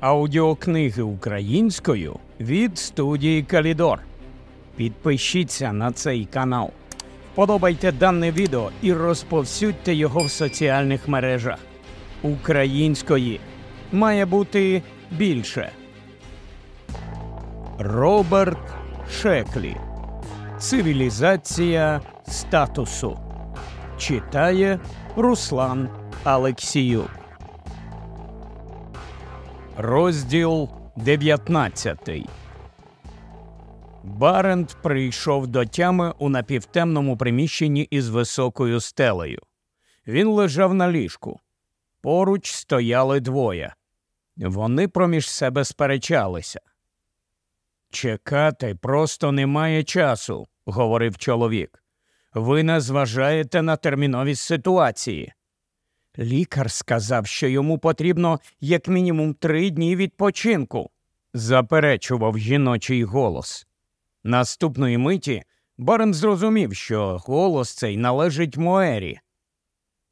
Аудіокниги українською від студії Калідор. Підпишіться на цей канал, вподобайте дане відео і розповсюдьте його в соціальних мережах. Української має бути більше. Роберт Шеклі. Цивілізація статусу. Читає Руслан Алексіюк. Розділ 19 Барент прийшов до тями у напівтемному приміщенні із високою стелею. Він лежав на ліжку. Поруч стояли двоє. Вони проміж себе сперечалися. Чекати просто немає часу, говорив чоловік. Ви не зважаєте на терміновість ситуації. Лікар сказав, що йому потрібно як мінімум три дні відпочинку, заперечував жіночий голос. Наступної миті Барен зрозумів, що голос цей належить Моері.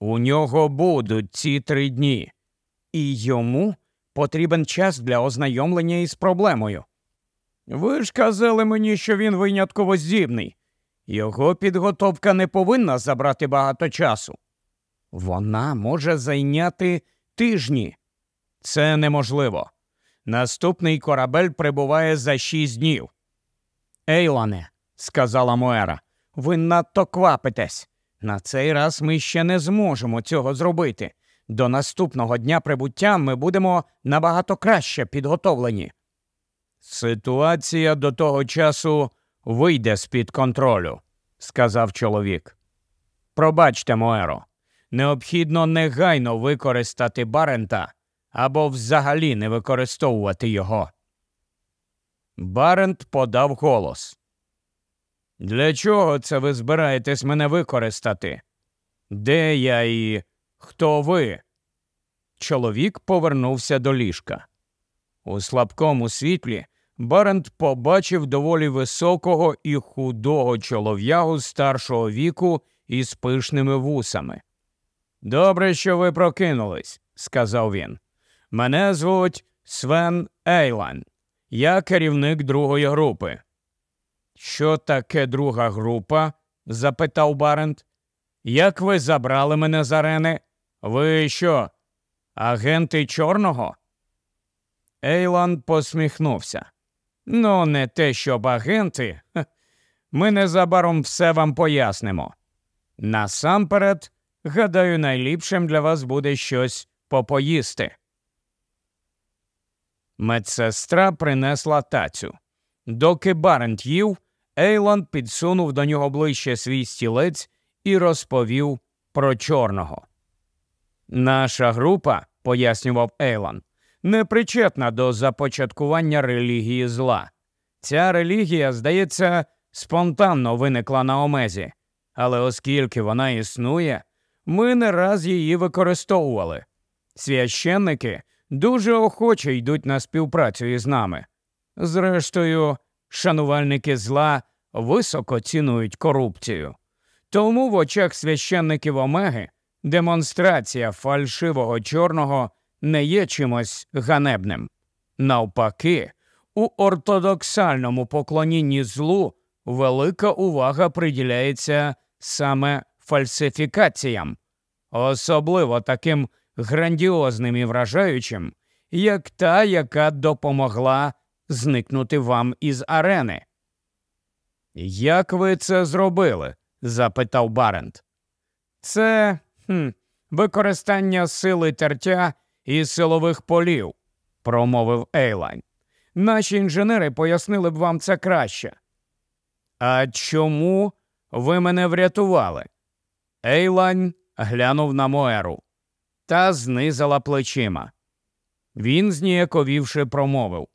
У нього будуть ці три дні, і йому потрібен час для ознайомлення із проблемою. Ви ж казали мені, що він винятково здібний. Його підготовка не повинна забрати багато часу. Вона може зайняти тижні. Це неможливо. Наступний корабель прибуває за шість днів. Ейлане, сказала Моера, ви надто квапитесь. На цей раз ми ще не зможемо цього зробити. До наступного дня прибуття ми будемо набагато краще підготовлені. Ситуація до того часу вийде з під контролю, сказав чоловік. Пробачте, Моеро, необхідно негайно використати Барента або взагалі не використовувати його. Барент подав голос. Для чого це ви збираєтесь мене використати? Де я і хто ви? Чоловік повернувся до ліжка. У слабкому світлі Барент побачив доволі високого і худого чолов'ягу старшого віку із пишними вусами. Добре, що ви прокинулись, сказав він. Мене звуть Свен Ейлан. Я керівник другої групи. Що таке друга група? запитав Барент. Як ви забрали мене з арени? Ви що? Агенти чорного? Ейлан посміхнувся. Ну, не те, щоб агенти. Ми незабаром все вам пояснимо. Насамперед, гадаю, найліпшим для вас буде щось попоїсти. Медсестра принесла тацю. Доки Барент їв, Ейланд підсунув до нього ближче свій стілець і розповів про чорного. Наша група, пояснював Ейланд, не причетна до започаткування релігії зла. Ця релігія, здається, спонтанно виникла на омезі, але оскільки вона існує, ми не раз її використовували. Священники дуже охоче йдуть на співпрацю із нами. Зрештою, шанувальники зла високо цінують корупцію. Тому в очах священників Омеги демонстрація фальшивого чорного не є чимось ганебним. Навпаки, у ортодоксальному поклонінні злу велика увага приділяється саме фальсифікаціям, особливо таким грандіозним і вражаючим, як та, яка допомогла зникнути вам із арени. Як ви це зробили? запитав Барент. Це хм, використання сили тертя і силових полів, промовив Ейлайн. Наші інженери пояснили б вам це краще. А чому ви мене врятували? Ейлайн глянув на Моеру та знизала плечима. Він, зніяковівши, промовив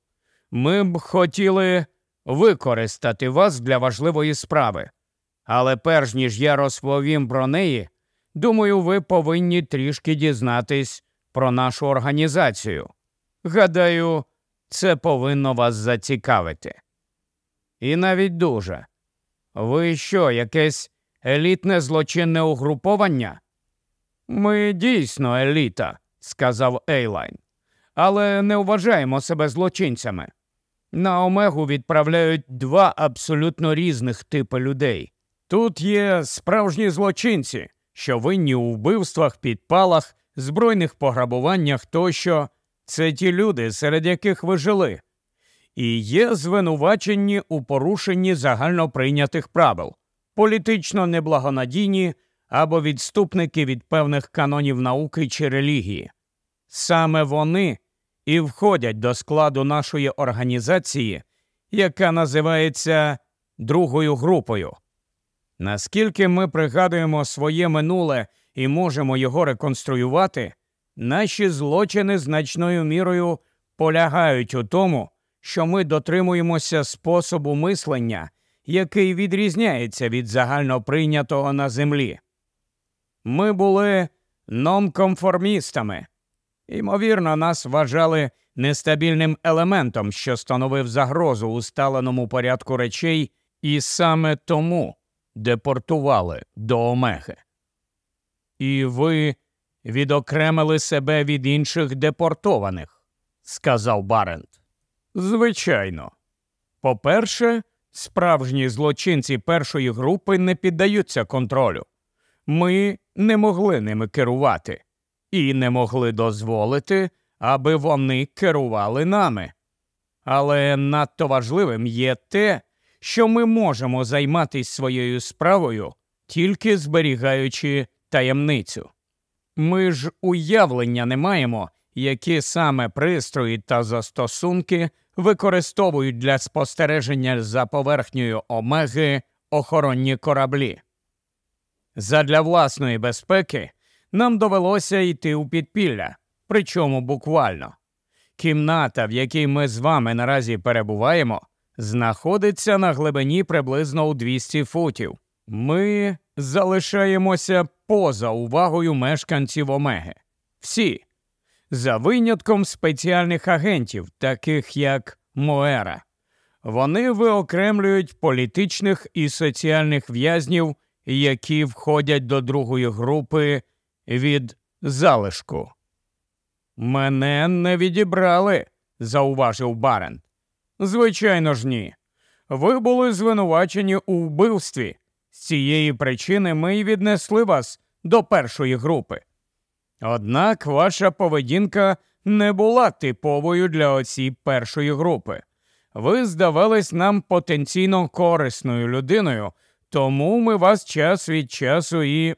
Ми б хотіли використати вас для важливої справи, але перш ніж я розповім про неї, думаю, ви повинні трішки дізнатись про нашу організацію. Гадаю, це повинно вас зацікавити. І навіть дуже. Ви що, якесь елітне злочинне угруповання? Ми дійсно еліта, сказав Ейлайн. але не вважаємо себе злочинцями. На Омегу відправляють два абсолютно різних типи людей. Тут є справжні злочинці, що винні у вбивствах, підпалах, збройних пограбуваннях тощо. Це ті люди, серед яких ви жили. І є звинувачені у порушенні загальноприйнятих правил, політично неблагонадійні або відступники від певних канонів науки чи релігії. Саме вони і входять до складу нашої організації, яка називається другою групою. Наскільки ми пригадуємо своє минуле і можемо його реконструювати, наші злочини значною мірою полягають у тому, що ми дотримуємося способу мислення, який відрізняється від загальноприйнятого на землі. Ми були нонконформістами. Ймовірно, нас вважали нестабільним елементом, що становив загрозу усталеному порядку речей, і саме тому депортували до Омеги. І ви відокремили себе від інших депортованих, сказав Барент. Звичайно. По-перше, справжні злочинці першої групи не піддаються контролю. Ми не могли ними керувати і не могли дозволити, аби вони керували нами. Але надто важливим є те, що ми можемо займатися своєю справою, тільки зберігаючи таємницю. Ми ж уявлення не маємо, які саме пристрої та застосунки використовують для спостереження за поверхнею омеги охоронні кораблі. Задля власної безпеки нам довелося йти у підпілля, причому буквально. Кімната, в якій ми з вами наразі перебуваємо, знаходиться на глибині приблизно у 200 футів. Ми залишаємося поза увагою мешканців Омеги. Всі, за винятком спеціальних агентів, таких як Моера. Вони виокремлюють політичних і соціальних в'язнів, які входять до другої групи від залишку. Мене не відібрали, зауважив Барен. Звичайно ж, ні. Ви були звинувачені у вбивстві. З цієї причини ми й віднесли вас до першої групи. Однак ваша поведінка не була типовою для осіб першої групи. Ви здавались нам потенційно корисною людиною, тому ми вас час від часу і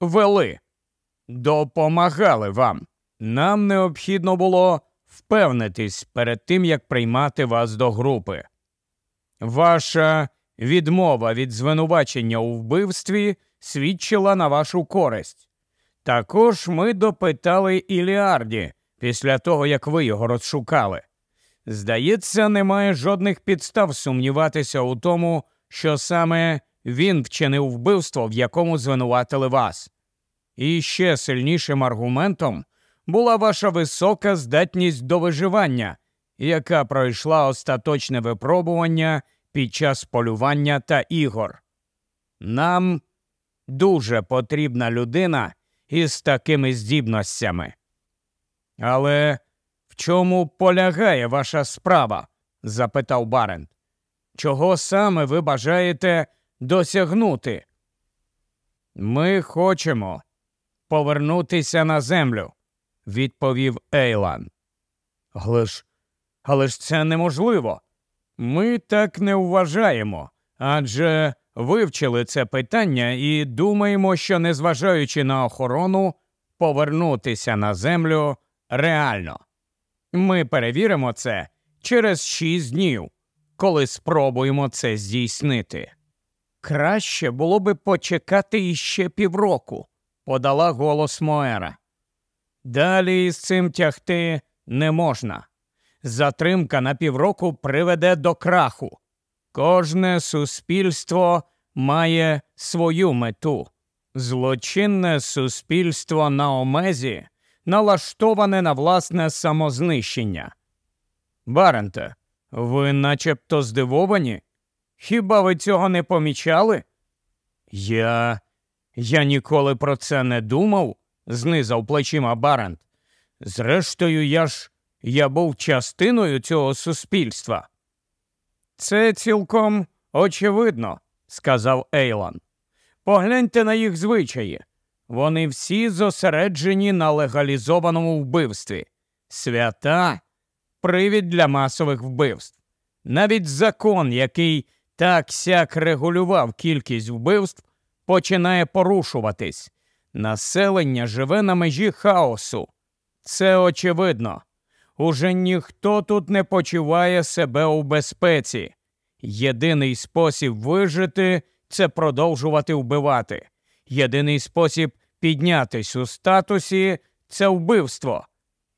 вели, допомагали вам. Нам необхідно було впевнитись перед тим, як приймати вас до групи. Ваша відмова від звинувачення у вбивстві свідчила на вашу користь. Також ми допитали Іліарді після того, як ви його розшукали. Здається, немає жодних підстав сумніватися у тому, що саме він вчинив вбивство, в якому звинуватили вас. І ще сильнішим аргументом була ваша висока здатність до виживання, яка пройшла остаточне випробування під час полювання та ігор. Нам дуже потрібна людина із такими здібностями. Але в чому полягає ваша справа? запитав Барент. Чого саме ви бажаєте досягнути? Ми хочемо повернутися на землю, відповів Ейлан. Але ж, але ж це неможливо. Ми так не вважаємо, адже вивчили це питання і думаємо, що, незважаючи на охорону, повернутися на землю реально. Ми перевіримо це через шість днів, коли спробуємо це здійснити. Краще було би почекати іще півроку, подала голос Моера. Далі із цим тягти не можна. Затримка на півроку приведе до краху. Кожне суспільство має свою мету. Злочинне суспільство на омезі налаштоване на власне самознищення. Баренте, ви начебто здивовані? Хіба ви цього не помічали? Я. Я ніколи про це не думав, знизав плечима Барент. Зрештою, я ж я був частиною цього суспільства. Це цілком очевидно, сказав Ейлан. Погляньте на їх звичаї. Вони всі зосереджені на легалізованому вбивстві. Свята привід для масових вбивств. Навіть закон, який так сяк регулював кількість вбивств, починає порушуватись. Населення живе на межі хаосу. Це очевидно. Уже ніхто тут не почуває себе у безпеці. Єдиний спосіб вижити це продовжувати вбивати. Єдиний спосіб піднятись у статусі це вбивство.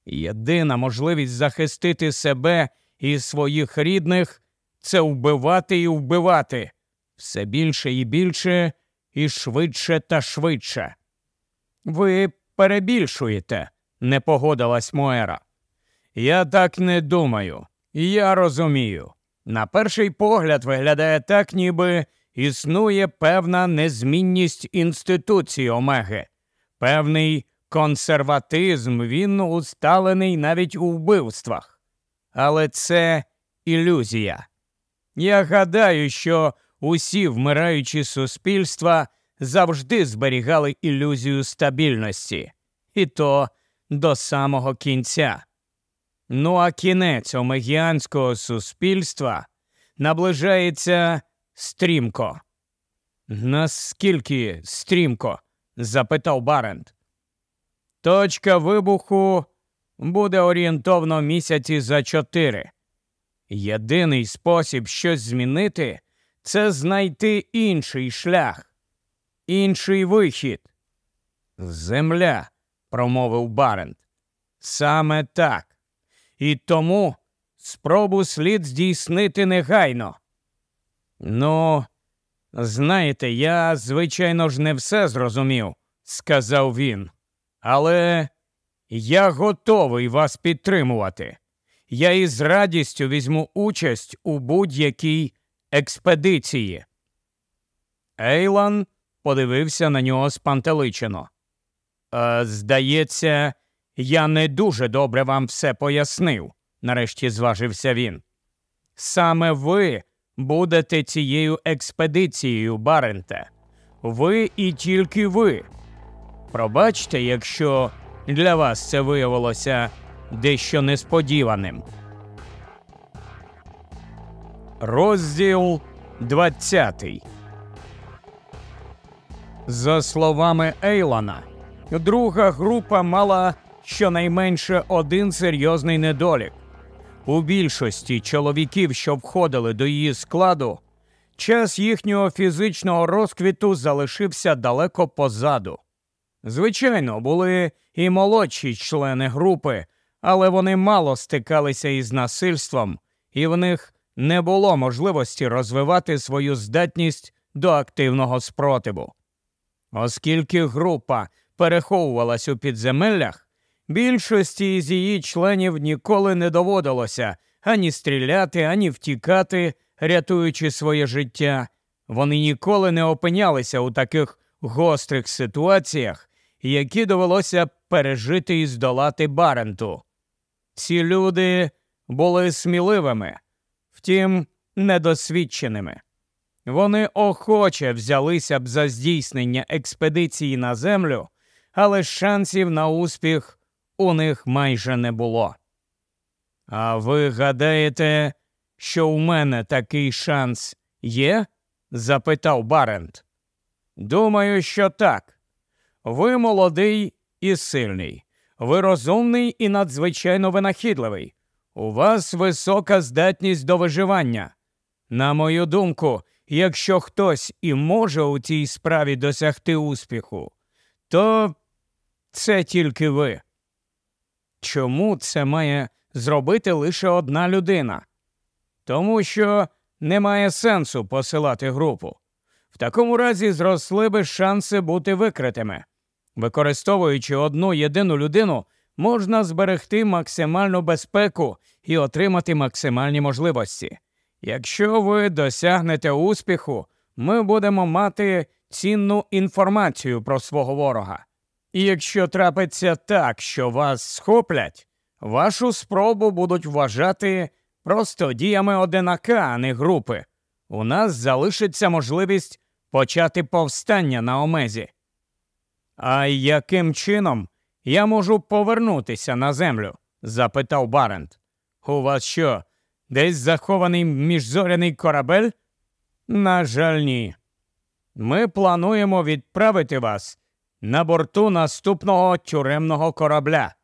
Єдина можливість захистити себе і своїх рідних це вбивати і вбивати все більше і більше, і швидше та швидше. Ви перебільшуєте, не погодилась Моера. Я так не думаю. Я розумію. На перший погляд виглядає так, ніби існує певна незмінність інституції Омеги, певний консерватизм, він усталений навіть у вбивствах. Але це ілюзія. Я гадаю, що усі вмираючі суспільства завжди зберігали ілюзію стабільності, і то до самого кінця. Ну а кінець омегіанського суспільства наближається стрімко. Наскільки стрімко? запитав Барент. Точка вибуху буде орієнтовно місяці за чотири. Єдиний спосіб щось змінити це знайти інший шлях, інший вихід. Земля, промовив Барент. Саме так. І тому спробу слід здійснити негайно. Ну, знаєте, я, звичайно ж, не все зрозумів, сказав він. Але я готовий вас підтримувати. Я із радістю візьму участь у будь-якій експедиції. Ейлан подивився на нього спантеличено. «Е, Здається, я не дуже добре вам все пояснив, нарешті зважився він. Саме ви будете цією експедицією, Баренте. Ви і тільки ви. Пробачте, якщо для вас це виявилося дещо несподіваним. Розділ 20 За словами Ейлана, друга група мала щонайменше один серйозний недолік. У більшості чоловіків, що входили до її складу, час їхнього фізичного розквіту залишився далеко позаду. Звичайно, були і молодші члени групи, але вони мало стикалися із насильством, і в них не було можливості розвивати свою здатність до активного спротиву. Оскільки група переховувалась у підземеллях, більшості з її членів ніколи не доводилося ані стріляти, ані втікати, рятуючи своє життя. Вони ніколи не опинялися у таких гострих ситуаціях, які довелося пережити і здолати Баренту. Ці люди були сміливими, втім, недосвідченими. Вони охоче взялися б за здійснення експедиції на землю, але шансів на успіх у них майже не було. А ви гадаєте, що у мене такий шанс є? запитав Барент. Думаю, що так. Ви молодий і сильний, ви розумний і надзвичайно винахідливий. У вас висока здатність до виживання. На мою думку, якщо хтось і може у цій справі досягти успіху, то це тільки ви. Чому це має зробити лише одна людина? Тому що немає сенсу посилати групу. В такому разі зросли би шанси бути викритими. Використовуючи одну єдину людину, можна зберегти максимальну безпеку і отримати максимальні можливості. Якщо ви досягнете успіху, ми будемо мати цінну інформацію про свого ворога. І якщо трапиться так, що вас схоплять, вашу спробу будуть вважати просто діями одинака, а не групи. У нас залишиться можливість почати повстання на омезі. А яким чином я можу повернутися на землю? запитав Барент. У вас що, десь захований міжзоряний корабель? На жаль, ні. Ми плануємо відправити вас на борту наступного тюремного корабля.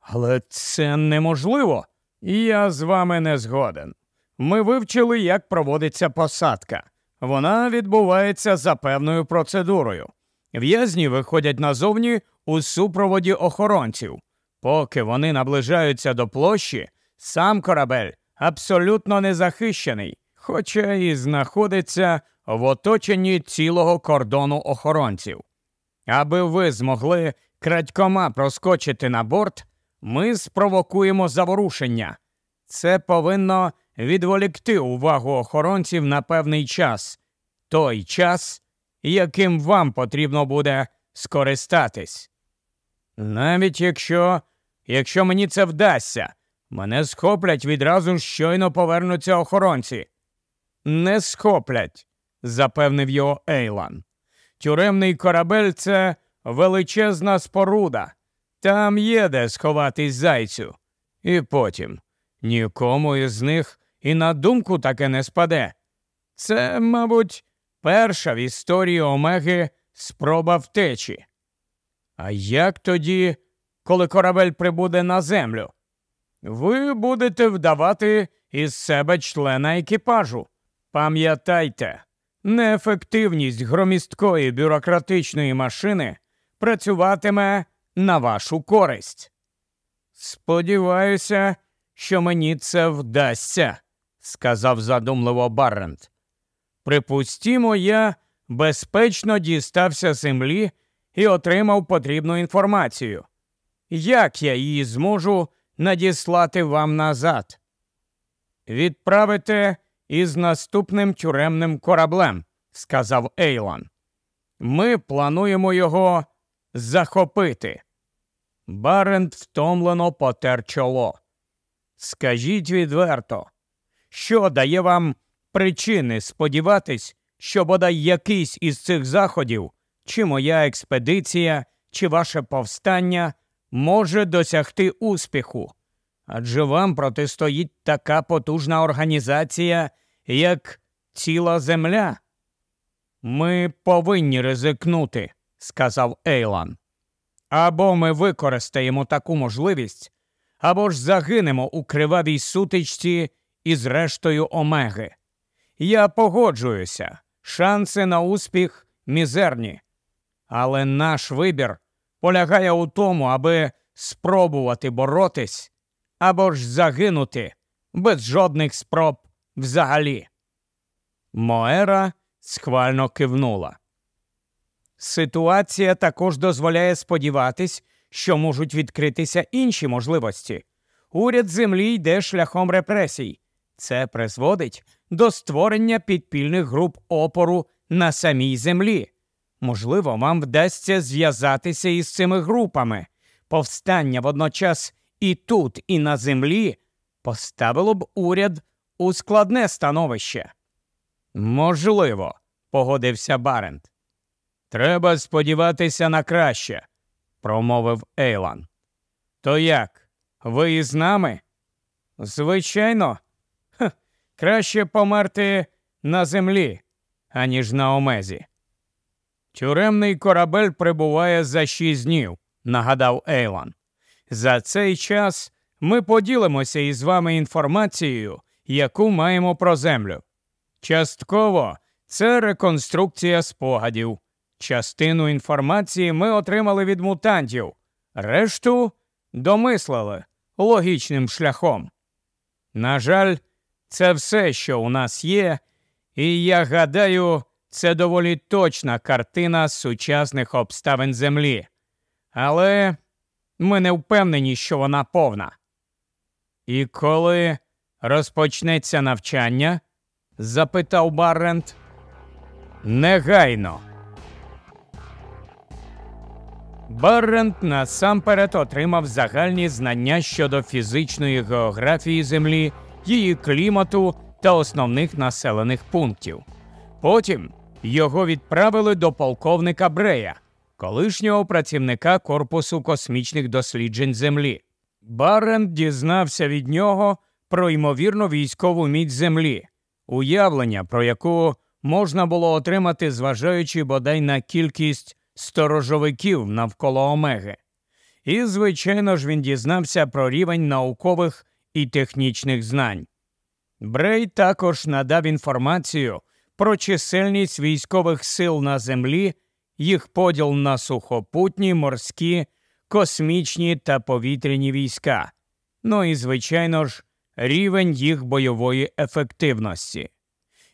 Але це неможливо. Я з вами не згоден. Ми вивчили, як проводиться посадка. Вона відбувається за певною процедурою. В'язні виходять назовні у супроводі охоронців. Поки вони наближаються до площі, сам корабель абсолютно незахищений, хоча і знаходиться в оточенні цілого кордону охоронців. Аби ви змогли крадькома проскочити на борт, ми спровокуємо заворушення. Це повинно відволікти увагу охоронців на певний час, той час, яким вам потрібно буде скористатись. Навіть якщо якщо мені це вдасться, мене схоплять відразу щойно повернуться охоронці. Не схоплять, запевнив його Ейлан. Тюремний корабель це величезна споруда. Там є де сховатись зайцю. І потім нікому із них і на думку таке не спаде. Це, мабуть, перша в історії Омеги спроба втечі. А як тоді, коли корабель прибуде на землю? Ви будете вдавати із себе члена екіпажу. Пам'ятайте, неефективність громісткої бюрократичної машини працюватиме на вашу користь. Сподіваюся, що мені це вдасться, сказав задумливо Баррент. Припустімо, я безпечно дістався землі і отримав потрібну інформацію. Як я її зможу надіслати вам назад? Відправите із наступним тюремним кораблем, сказав Ейлан. Ми плануємо його захопити. Барент втомлено потер чоло. Скажіть відверто, що дає вам причини сподіватись, що бодай якийсь із цих заходів, чи моя експедиція, чи ваше повстання може досягти успіху? Адже вам протистоїть така потужна організація, як ціла земля. Ми повинні ризикнути, сказав Ейлан. Або ми використаємо таку можливість, або ж загинемо у кривавій сутичці із рештою омеги. Я погоджуюся, шанси на успіх мізерні. Але наш вибір полягає у тому, аби спробувати боротись або ж загинути без жодних спроб взагалі. Моера схвально кивнула. Ситуація також дозволяє сподіватись, що можуть відкритися інші можливості. Уряд землі йде шляхом репресій. Це призводить до створення підпільних груп опору на самій землі. Можливо, вам вдасться зв'язатися із цими групами. Повстання водночас і тут, і на землі поставило б уряд у складне становище. Можливо, погодився Барент. Треба сподіватися на краще, промовив Ейлан. То як? Ви із нами? Звичайно, Ха, краще померти на землі, аніж на омезі. Тюремний корабель прибуває за шість днів, нагадав Ейлан. За цей час ми поділимося із вами інформацією, яку маємо про землю. Частково це реконструкція спогадів. Частину інформації ми отримали від мутантів, решту домислили логічним шляхом. На жаль, це все, що у нас є, і я гадаю, це доволі точна картина сучасних обставин Землі. Але ми не впевнені, що вона повна. І коли розпочнеться навчання? запитав Баррент. Негайно. Баррент насамперед отримав загальні знання щодо фізичної географії Землі, її клімату та основних населених пунктів. Потім його відправили до полковника Брея, колишнього працівника Корпусу космічних досліджень Землі. Баррент дізнався від нього про ймовірну військову міць Землі, уявлення, про яку можна було отримати, зважаючи бодай на кількість сторожовиків навколо Омеги. І, звичайно ж, він дізнався про рівень наукових і технічних знань. Брей також надав інформацію про чисельність військових сил на землі, їх поділ на сухопутні, морські, космічні та повітряні війська, ну і, звичайно ж, рівень їх бойової ефективності.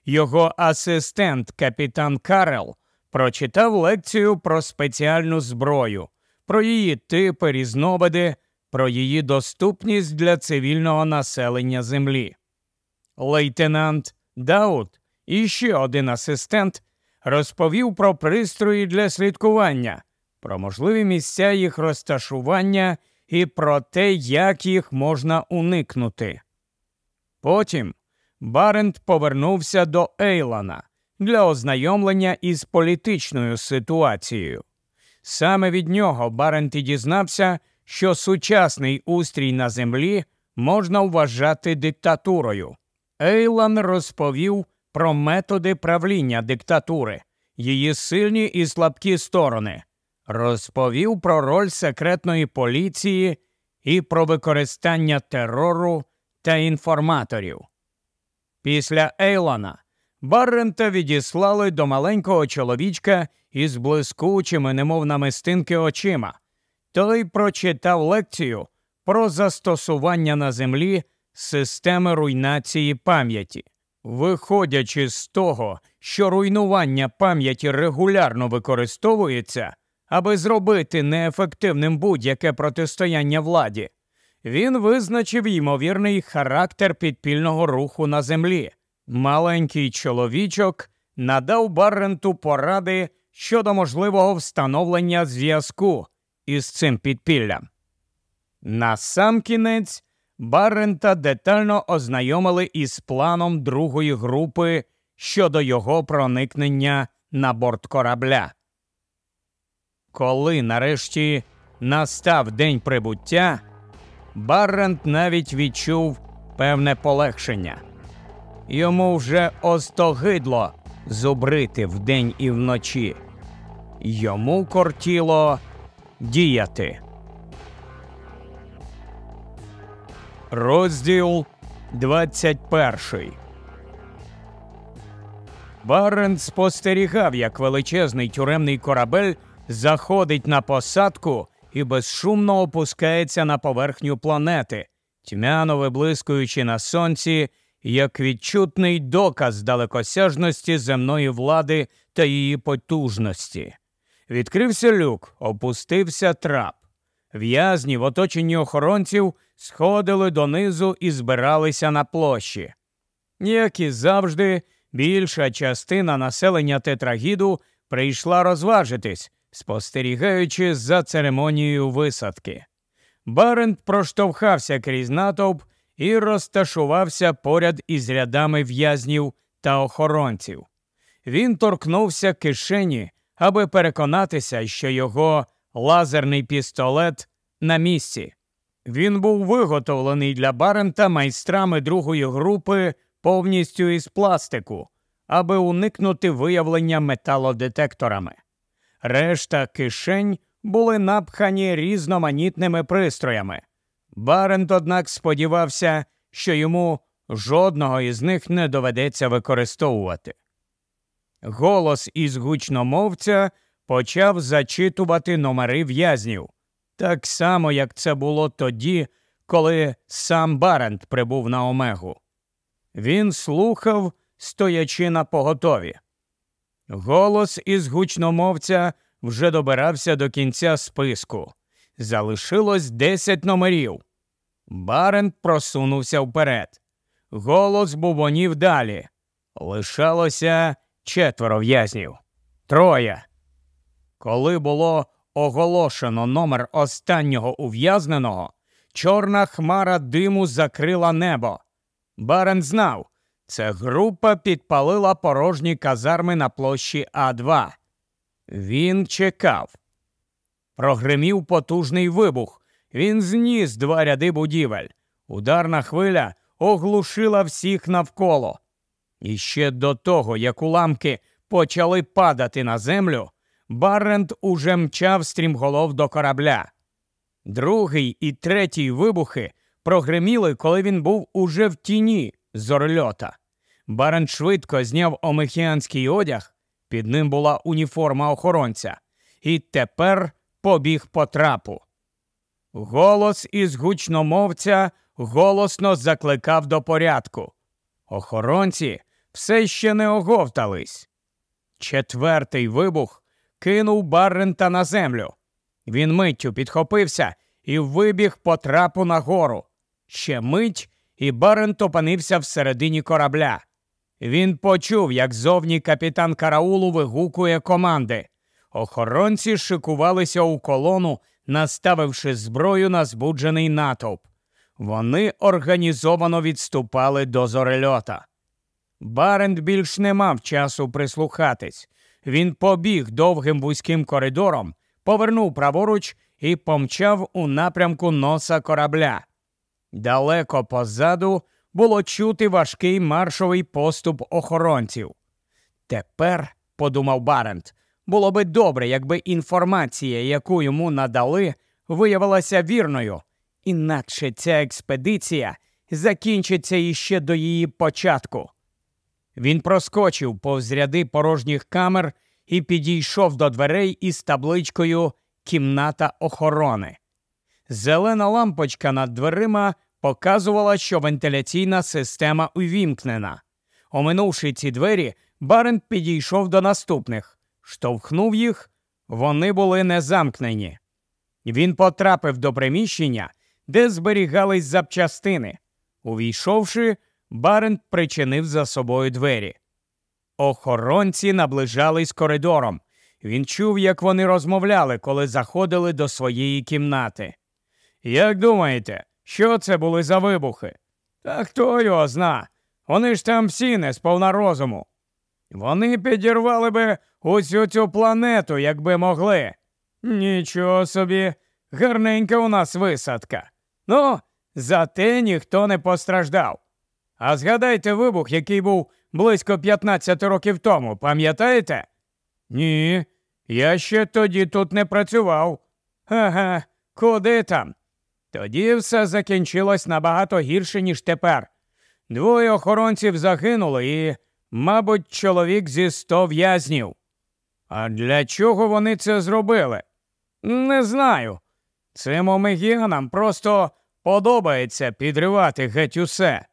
Його асистент, капітан Карел, прочитав лекцію про спеціальну зброю, про її типи, різновиди, про її доступність для цивільного населення Землі. Лейтенант Дауд і ще один асистент розповів про пристрої для слідкування, про можливі місця їх розташування і про те, як їх можна уникнути. Потім Барент повернувся до Ейлана для ознайомлення із політичною ситуацією. Саме від нього Барент і дізнався, що сучасний устрій на землі можна вважати диктатурою. Ейлан розповів про методи правління диктатури, її сильні і слабкі сторони, розповів про роль секретної поліції і про використання терору та інформаторів. Після Ейлана Баррента відіслали до маленького чоловічка із блискучими, немов намистинки очима. Той прочитав лекцію про застосування на землі системи руйнації пам'яті. Виходячи з того, що руйнування пам'яті регулярно використовується, аби зробити неефективним будь-яке протистояння владі, він визначив ймовірний характер підпільного руху на землі. Маленький чоловічок надав Барренту поради щодо можливого встановлення зв'язку із цим підпіллям. Насамкінець Баррента детально ознайомили із планом другої групи щодо його проникнення на борт корабля. Коли нарешті настав день прибуття, Баррент навіть відчув певне полегшення. Йому вже остогидло зубрити вдень і вночі. Йому кортіло діяти. Розділ 21 Барент спостерігав, як величезний тюремний корабель заходить на посадку і безшумно опускається на поверхню планети, тьмяно виблискуючи на сонці, як відчутний доказ далекосяжності земної влади та її потужності. Відкрився люк, опустився трап. В'язні в оточенні охоронців сходили донизу і збиралися на площі. Як і завжди, більша частина населення тетрагіду прийшла розважитись, спостерігаючи за церемонією висадки. Барент проштовхався крізь натовп і розташувався поряд із рядами в'язнів та охоронців. Він торкнувся кишені, аби переконатися, що його лазерний пістолет на місці. Він був виготовлений для Барента майстрами другої групи повністю із пластику, аби уникнути виявлення металодетекторами. Решта кишень були напхані різноманітними пристроями. Барент, однак, сподівався, що йому жодного із них не доведеться використовувати. Голос із гучномовця почав зачитувати номери в'язнів, так само, як це було тоді, коли сам Барент прибув на Омегу. Він слухав, стоячи на поготові. Голос із гучномовця вже добирався до кінця списку. Залишилось десять номерів. Барент просунувся вперед. Голос бубонів далі. Лишалося четверо в'язнів. Троє. Коли було оголошено номер останнього ув'язненого, чорна хмара диму закрила небо. Барен знав, це група підпалила порожні казарми на площі А2. Він чекав. Прогримів потужний вибух. Він зніс два ряди будівель. Ударна хвиля оглушила всіх навколо. І ще до того, як уламки почали падати на землю, Баррент уже мчав стрімголов до корабля. Другий і третій вибухи прогреміли, коли він був уже в тіні зорльота. Барент швидко зняв омехіанський одяг, під ним була уніформа охоронця, і тепер побіг по трапу. Голос із гучномовця голосно закликав до порядку. Охоронці все ще не оговтались. Четвертий вибух кинув Баррента на землю. Він миттю підхопився і вибіг по трапу нагору. Ще мить, і Барент опинився всередині корабля. Він почув, як зовні капітан караулу вигукує команди. Охоронці шикувалися у колону, наставивши зброю на збуджений натовп. Вони організовано відступали до зорельота. Барент більш не мав часу прислухатись. Він побіг довгим вузьким коридором, повернув праворуч і помчав у напрямку носа корабля. Далеко позаду було чути важкий маршовий поступ охоронців. Тепер, подумав Барент, було би добре, якби інформація, яку йому надали, виявилася вірною, інакше ця експедиція закінчиться іще до її початку. Він проскочив повз ряди порожніх камер і підійшов до дверей із табличкою Кімната охорони. Зелена лампочка над дверима показувала, що вентиляційна система увімкнена. Оминувши ці двері, Барент підійшов до наступних, штовхнув їх, вони були не замкнені. Він потрапив до приміщення, де зберігались запчастини. Увійшовши, Барент причинив за собою двері. Охоронці наближались коридором. Він чув, як вони розмовляли, коли заходили до своєї кімнати. Як думаєте, що це були за вибухи? Та хто його зна? Вони ж там всі не сповна розуму. Вони підірвали би усю цю планету, якби могли. Нічого собі, гарненька у нас висадка. Ну, зате ніхто не постраждав. А згадайте вибух, який був близько 15 років тому, пам'ятаєте? Ні, я ще тоді тут не працював. Ага, куди там? Тоді все закінчилось набагато гірше, ніж тепер. Двоє охоронців загинули і, мабуть, чоловік зі сто в'язнів. А для чого вони це зробили? Не знаю. Цим омегіанам просто подобається підривати геть усе.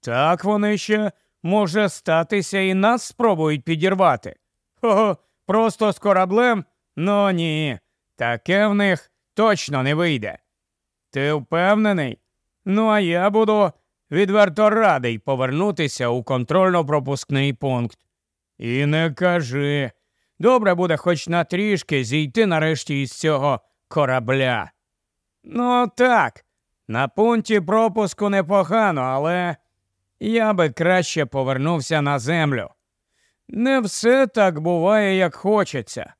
Так вони ще, може, статися і нас спробують підірвати. Хо, просто з кораблем? Ну ні, таке в них точно не вийде. Ти впевнений? Ну, а я буду відверто радий повернутися у контрольно-пропускний пункт. І не кажи. Добре буде хоч на трішки зійти нарешті із цього корабля. Ну, так, на пункті пропуску непогано, але я би краще повернувся на землю. Не все так буває, як хочеться.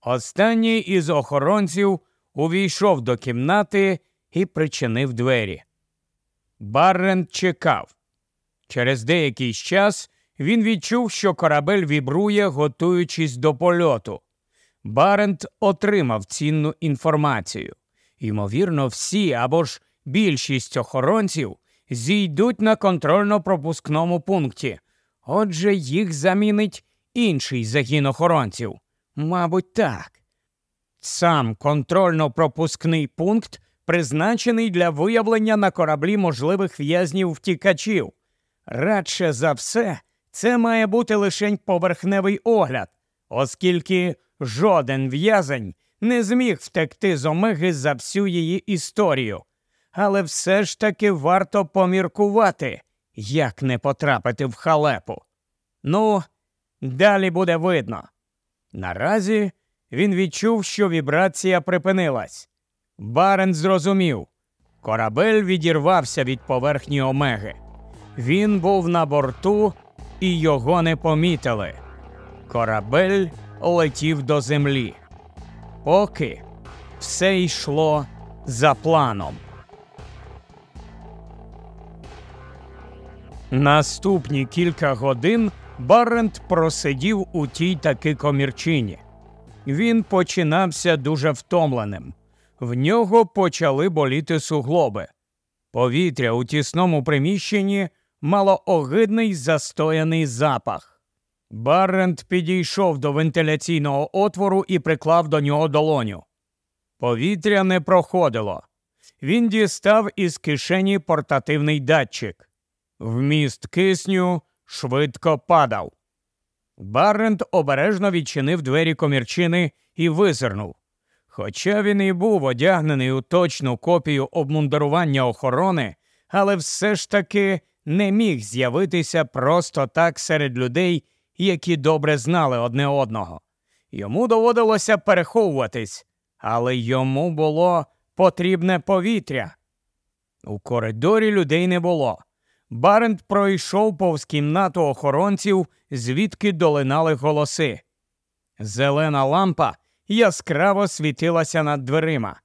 Останній із охоронців увійшов до кімнати і причинив двері. Баррент чекав. Через деякий час він відчув, що корабель вібрує, готуючись до польоту. Барент отримав цінну інформацію. Ймовірно, всі або ж більшість охоронців зійдуть на контрольно-пропускному пункті. Отже, їх замінить інший загін охоронців. Мабуть, так. Сам контрольно-пропускний пункт призначений для виявлення на кораблі можливих в'язнів втікачів. Радше за все, це має бути лише поверхневий огляд, оскільки жоден в'язень не зміг втекти з Омеги за всю її історію. Але все ж таки варто поміркувати, як не потрапити в халепу. Ну, далі буде видно. Наразі він відчув, що вібрація припинилась. Барен зрозумів. Корабель відірвався від поверхні Омеги. Він був на борту, і його не помітили. Корабель летів до землі. Поки все йшло за планом. Наступні кілька годин Барент просидів у тій таки комірчині. Він починався дуже втомленим. В нього почали боліти суглоби. Повітря у тісному приміщенні мало огидний застояний запах. Барент підійшов до вентиляційного отвору і приклав до нього долоню. Повітря не проходило. Він дістав із кишені портативний датчик. Вміст кисню швидко падав. Барент обережно відчинив двері комірчини і визирнув. Хоча він і був одягнений у точну копію обмундирування охорони, але все ж таки не міг з'явитися просто так серед людей, які добре знали одне одного. Йому доводилося переховуватись, але йому було потрібне повітря. У коридорі людей не було. Барент пройшов повз кімнату охоронців, звідки долинали голоси. Зелена лампа яскраво світилася над дверима.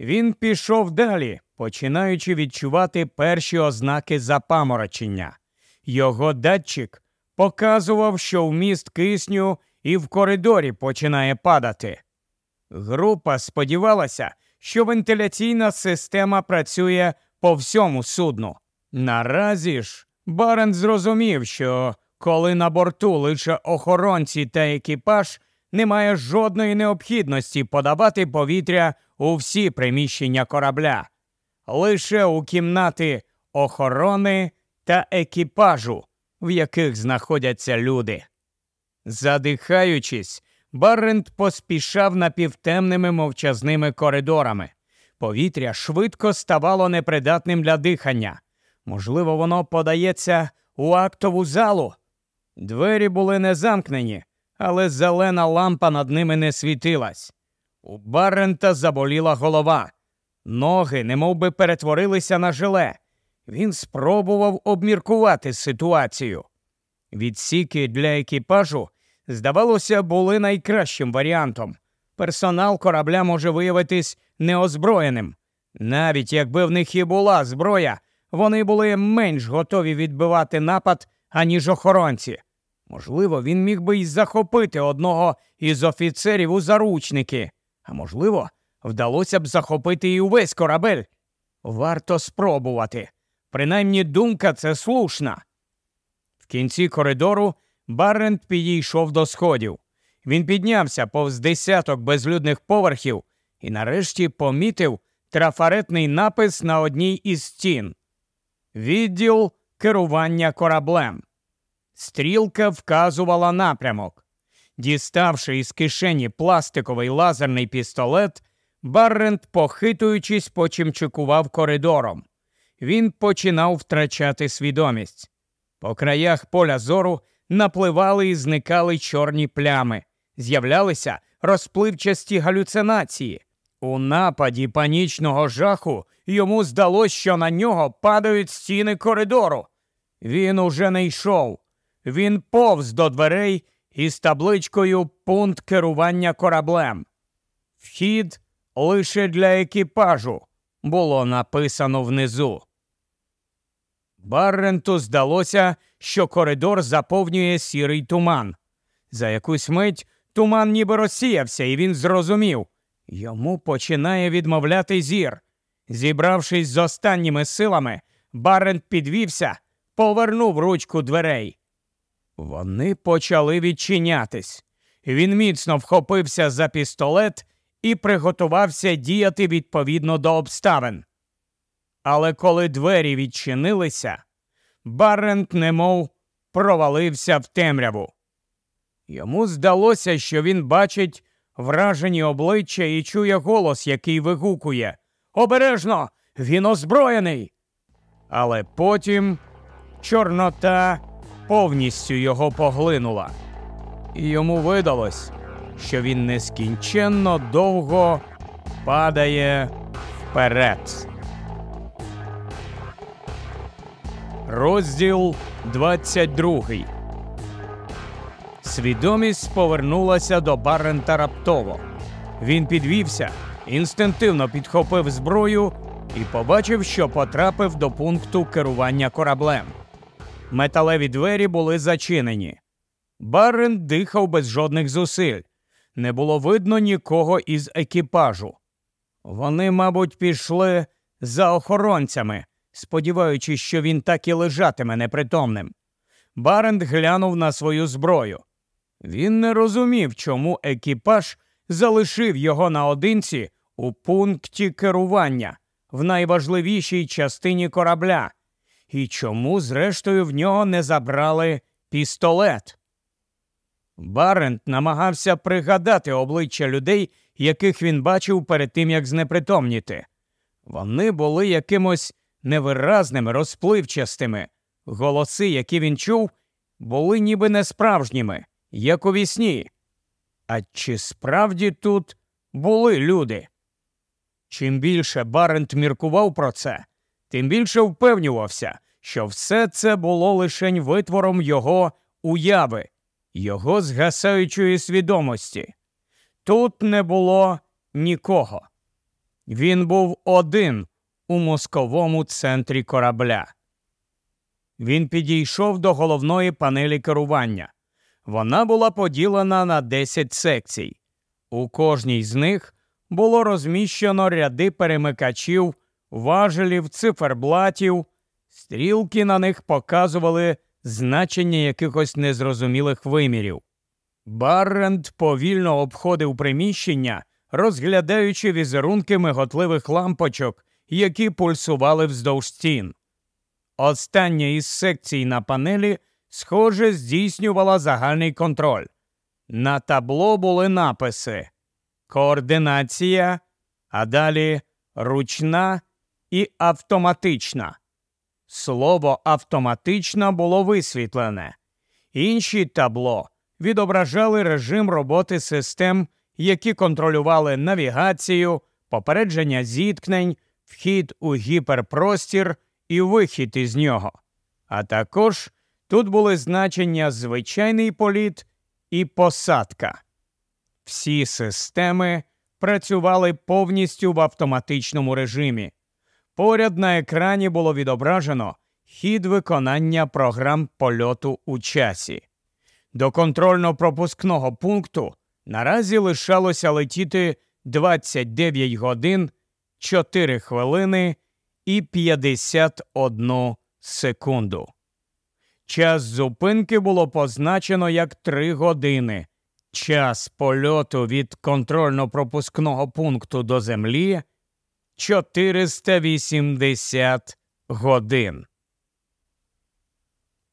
Він пішов далі, починаючи відчувати перші ознаки запаморочення. Його датчик показував, що вміст кисню і в коридорі починає падати. Група сподівалася, що вентиляційна система працює по всьому судну. Наразі ж Барен зрозумів, що коли на борту лише охоронці та екіпаж, немає жодної необхідності подавати повітря у всі приміщення корабля, лише у кімнати охорони та екіпажу, в яких знаходяться люди. Задихаючись, Барент поспішав напівтемними мовчазними коридорами. Повітря швидко ставало непридатним для дихання. Можливо, воно подається у актову залу. Двері були не замкнені, але зелена лампа над ними не світилась. У Баррента заболіла голова. Ноги немов би перетворилися на желе. Він спробував обміркувати ситуацію. Відсіки для екіпажу, здавалося, були найкращим варіантом. Персонал корабля може виявитись неозброєним. Навіть якби в них і була зброя, вони були менш готові відбивати напад, аніж охоронці. Можливо, він міг би й захопити одного із офіцерів у заручники, а можливо, вдалося б захопити і увесь корабель. Варто спробувати. Принаймні думка це слушна. В кінці коридору Баррент підійшов до сходів. Він піднявся повз десяток безлюдних поверхів і нарешті помітив трафаретний напис на одній із стін. Відділ керування кораблем. Стрілка вказувала напрямок. Діставши із кишені пластиковий лазерний пістолет, Баррент, похитуючись, почимчикував коридором. Він починав втрачати свідомість. По краях поля зору напливали і зникали чорні плями, з'являлися розпливчасті галюцинації. У нападі панічного жаху йому здалося, що на нього падають стіни коридору. Він уже не йшов. Він повз до дверей із табличкою Пункт керування кораблем. Вхід лише для екіпажу було написано внизу. Барренту здалося, що коридор заповнює сірий туман. За якусь мить туман ніби розсіявся, і він зрозумів йому починає відмовляти зір. Зібравшись з останніми силами, Барент підвівся, повернув ручку дверей. Вони почали відчинятись. Він міцно вхопився за пістолет і приготувався діяти відповідно до обставин. Але коли двері відчинилися, Барент немов провалився в темряву. Йому здалося, що він бачить вражені обличчя і чує голос, який вигукує Обережно, він озброєний. Але потім Чорнота повністю його поглинула. І йому видалось, що він нескінченно довго падає вперед. Розділ 22 Свідомість повернулася до Барента раптово. Він підвівся, інстинктивно підхопив зброю і побачив, що потрапив до пункту керування кораблем. Металеві двері були зачинені. Барент дихав без жодних зусиль. Не було видно нікого із екіпажу. Вони, мабуть, пішли за охоронцями, сподіваючись, що він так і лежатиме непритомним. Барент глянув на свою зброю. Він не розумів, чому екіпаж залишив його наодинці у пункті керування в найважливішій частині корабля, і чому, зрештою, в нього не забрали пістолет. Барент намагався пригадати обличчя людей, яких він бачив перед тим, як знепритомніти. Вони були якимось невиразними, розпливчастими. Голоси, які він чув, були ніби несправжніми, як у вісні. А чи справді тут були люди? Чим більше Барент міркував про це, тим більше впевнювався, що все це було лишень витвором його уяви, його згасаючої свідомості. Тут не було нікого. Він був один у мозковому центрі корабля. Він підійшов до головної панелі керування. Вона була поділена на 10 секцій. У кожній з них було розміщено ряди перемикачів, важелів, циферблатів, стрілки на них показували значення якихось незрозумілих вимірів. Барренд повільно обходив приміщення, розглядаючи візерунки миготливих лампочок, які пульсували вздовж стін. Остання із секцій на панелі, схоже, здійснювала загальний контроль. На табло були написи координація, а далі ручна і автоматична. Слово автоматична було висвітлене. Інші табло відображали режим роботи систем, які контролювали навігацію, попередження зіткнень, вхід у гіперпростір і вихід із нього. А також тут були значення звичайний політ і посадка. Всі системи працювали повністю в автоматичному режимі. Поряд на екрані було відображено хід виконання програм польоту у часі. До контрольно-пропускного пункту наразі лишалося летіти 29 годин, 4 хвилини і 51 секунду. Час зупинки було позначено як 3 години. Час польоту від контрольно-пропускного пункту до землі 480 годин.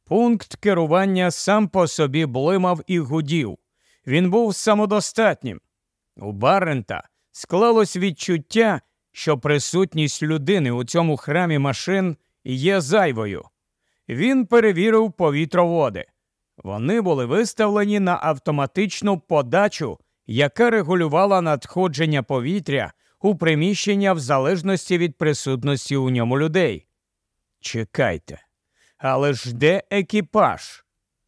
Пункт керування сам по собі блимав і гудів. Він був самодостатнім. У Баррента склалось відчуття, що присутність людини у цьому храмі машин є зайвою. Він перевірив повітроводи. Вони були виставлені на автоматичну подачу, яка регулювала надходження повітря у приміщення в залежності від присутності у ньому людей. Чекайте, але ж де екіпаж?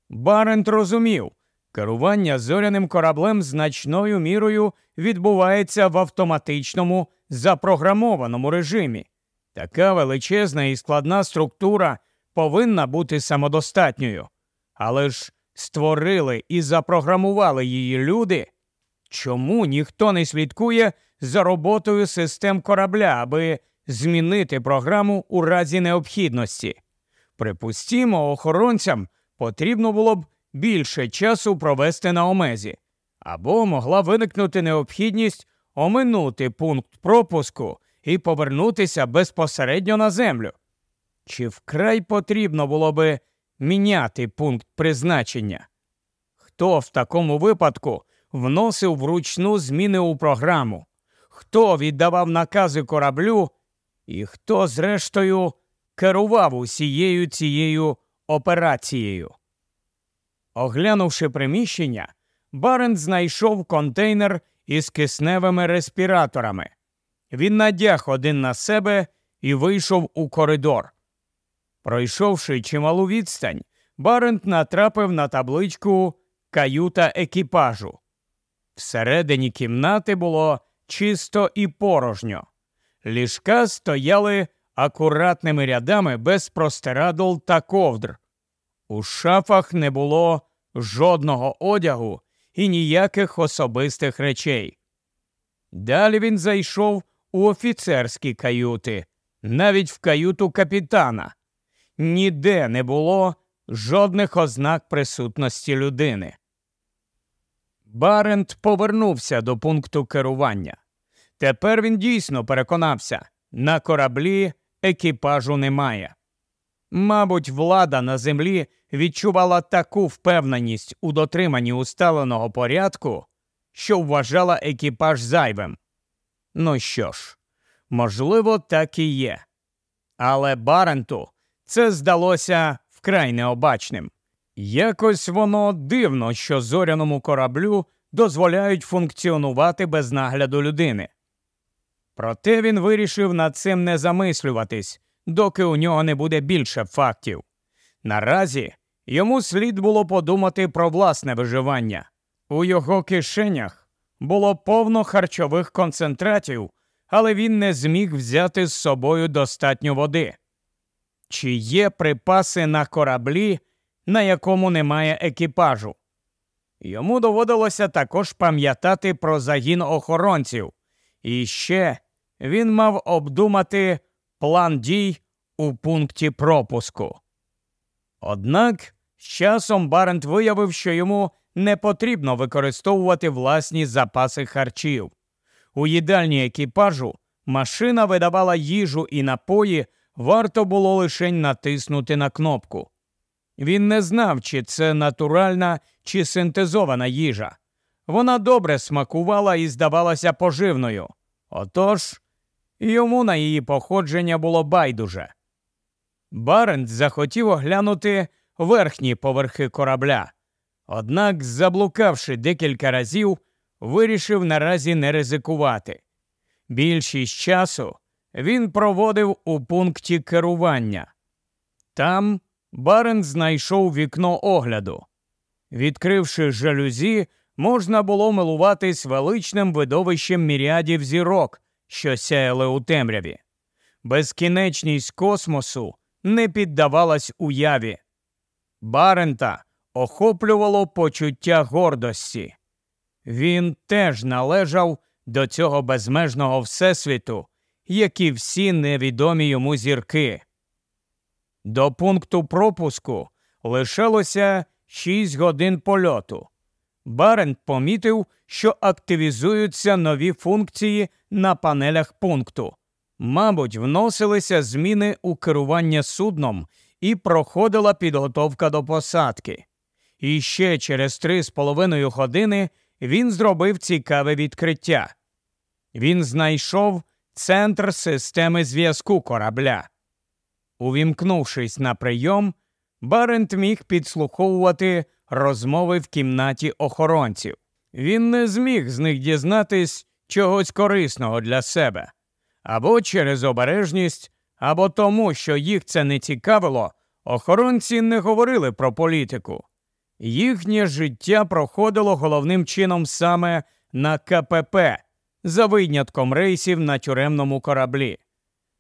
Барент розумів, керування зоряним кораблем значною мірою відбувається в автоматичному запрограмованому режимі. Така величезна і складна структура повинна бути самодостатньою. Але ж створили і запрограмували її люди. Чому ніхто не слідкує за роботою систем корабля, аби змінити програму у разі необхідності? Припустімо, охоронцям потрібно було б більше часу провести на омезі, або могла виникнути необхідність оминути пункт пропуску і повернутися безпосередньо на землю. Чи вкрай потрібно було би міняти пункт призначення? Хто в такому випадку вносив вручну зміни у програму? Хто віддавав накази кораблю, і хто, зрештою, керував усією цією операцією? Оглянувши приміщення, Барент знайшов контейнер із кисневими респіраторами. Він надяг один на себе і вийшов у коридор. Пройшовши чималу відстань, Барент натрапив на табличку Каюта екіпажу. Всередині кімнати було чисто і порожньо. Ліжка стояли акуратними рядами без простирадл та ковдр. У шафах не було жодного одягу і ніяких особистих речей. Далі він зайшов у офіцерські каюти, навіть в каюту капітана. Ніде не було жодних ознак присутності людини. Барент повернувся до пункту керування. Тепер він дійсно переконався на кораблі екіпажу немає. Мабуть, влада на землі відчувала таку впевненість у дотриманні усталеного порядку, що вважала екіпаж зайвим. Ну що ж, можливо, так і є. Але Баренту це здалося вкрай необачним. Якось воно дивно, що зоряному кораблю дозволяють функціонувати без нагляду людини. Проте він вирішив над цим не замислюватись, доки у нього не буде більше фактів. Наразі йому слід було подумати про власне виживання. У його кишенях було повно харчових концентратів, але він не зміг взяти з собою достатньо води. Чи є припаси на кораблі, на якому немає екіпажу? Йому доводилося також пам'ятати про загін охоронців, і ще він мав обдумати план дій у пункті пропуску. Однак з часом Барент виявив, що йому не потрібно використовувати власні запаси харчів. У їдальні екіпажу машина видавала їжу і напої, варто було лише натиснути на кнопку. Він не знав, чи це натуральна чи синтезована їжа. Вона добре смакувала і здавалася поживною. Отож, йому на її походження було байдуже. Барент захотів оглянути верхні поверхи корабля, однак, заблукавши декілька разів, вирішив наразі не ризикувати. Більшість часу він проводив у пункті керування. Там Барент знайшов вікно огляду. Відкривши жалюзі, можна було милуватись величним видовищем міріадів зірок, що сяяли у темряві. Безкінечність космосу не піддавалась уяві. Барента охоплювало почуття гордості. Він теж належав до цього безмежного всесвіту, як і всі невідомі йому зірки. До пункту пропуску лишалося 6 годин польоту. Барент помітив, що активізуються нові функції на панелях пункту. Мабуть, вносилися зміни у керування судном і проходила підготовка до посадки. І ще через три з половиною години він зробив цікаве відкриття. Він знайшов центр системи зв'язку корабля. Увімкнувшись на прийом, Барент міг підслуховувати розмови в кімнаті охоронців. Він не зміг з них дізнатись чогось корисного для себе або через обережність, або тому, що їх це не цікавило, охоронці не говорили про політику. Їхнє життя проходило головним чином саме на КПП, за винятком рейсів на тюремному кораблі.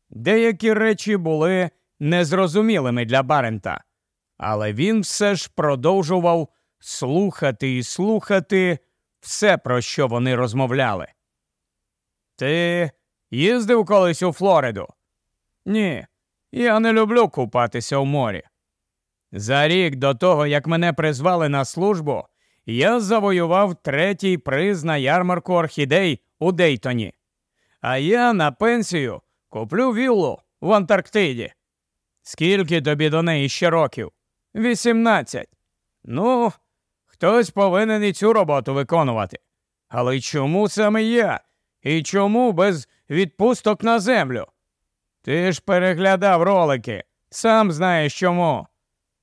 Деякі речі були незрозумілими для Барента, але він все ж продовжував слухати і слухати все, про що вони розмовляли. Ти їздив колись у Флориду? Ні, я не люблю купатися у морі. За рік до того, як мене призвали на службу, я завоював третій приз на ярмарку орхідей у Дейтоні. А я на пенсію куплю віллу в Антарктиді. Скільки тобі до неї ще років? Вісімнадцять. Ну, хтось повинен і цю роботу виконувати. Але чому саме я? І чому без відпусток на землю? Ти ж переглядав ролики, сам знаєш чому.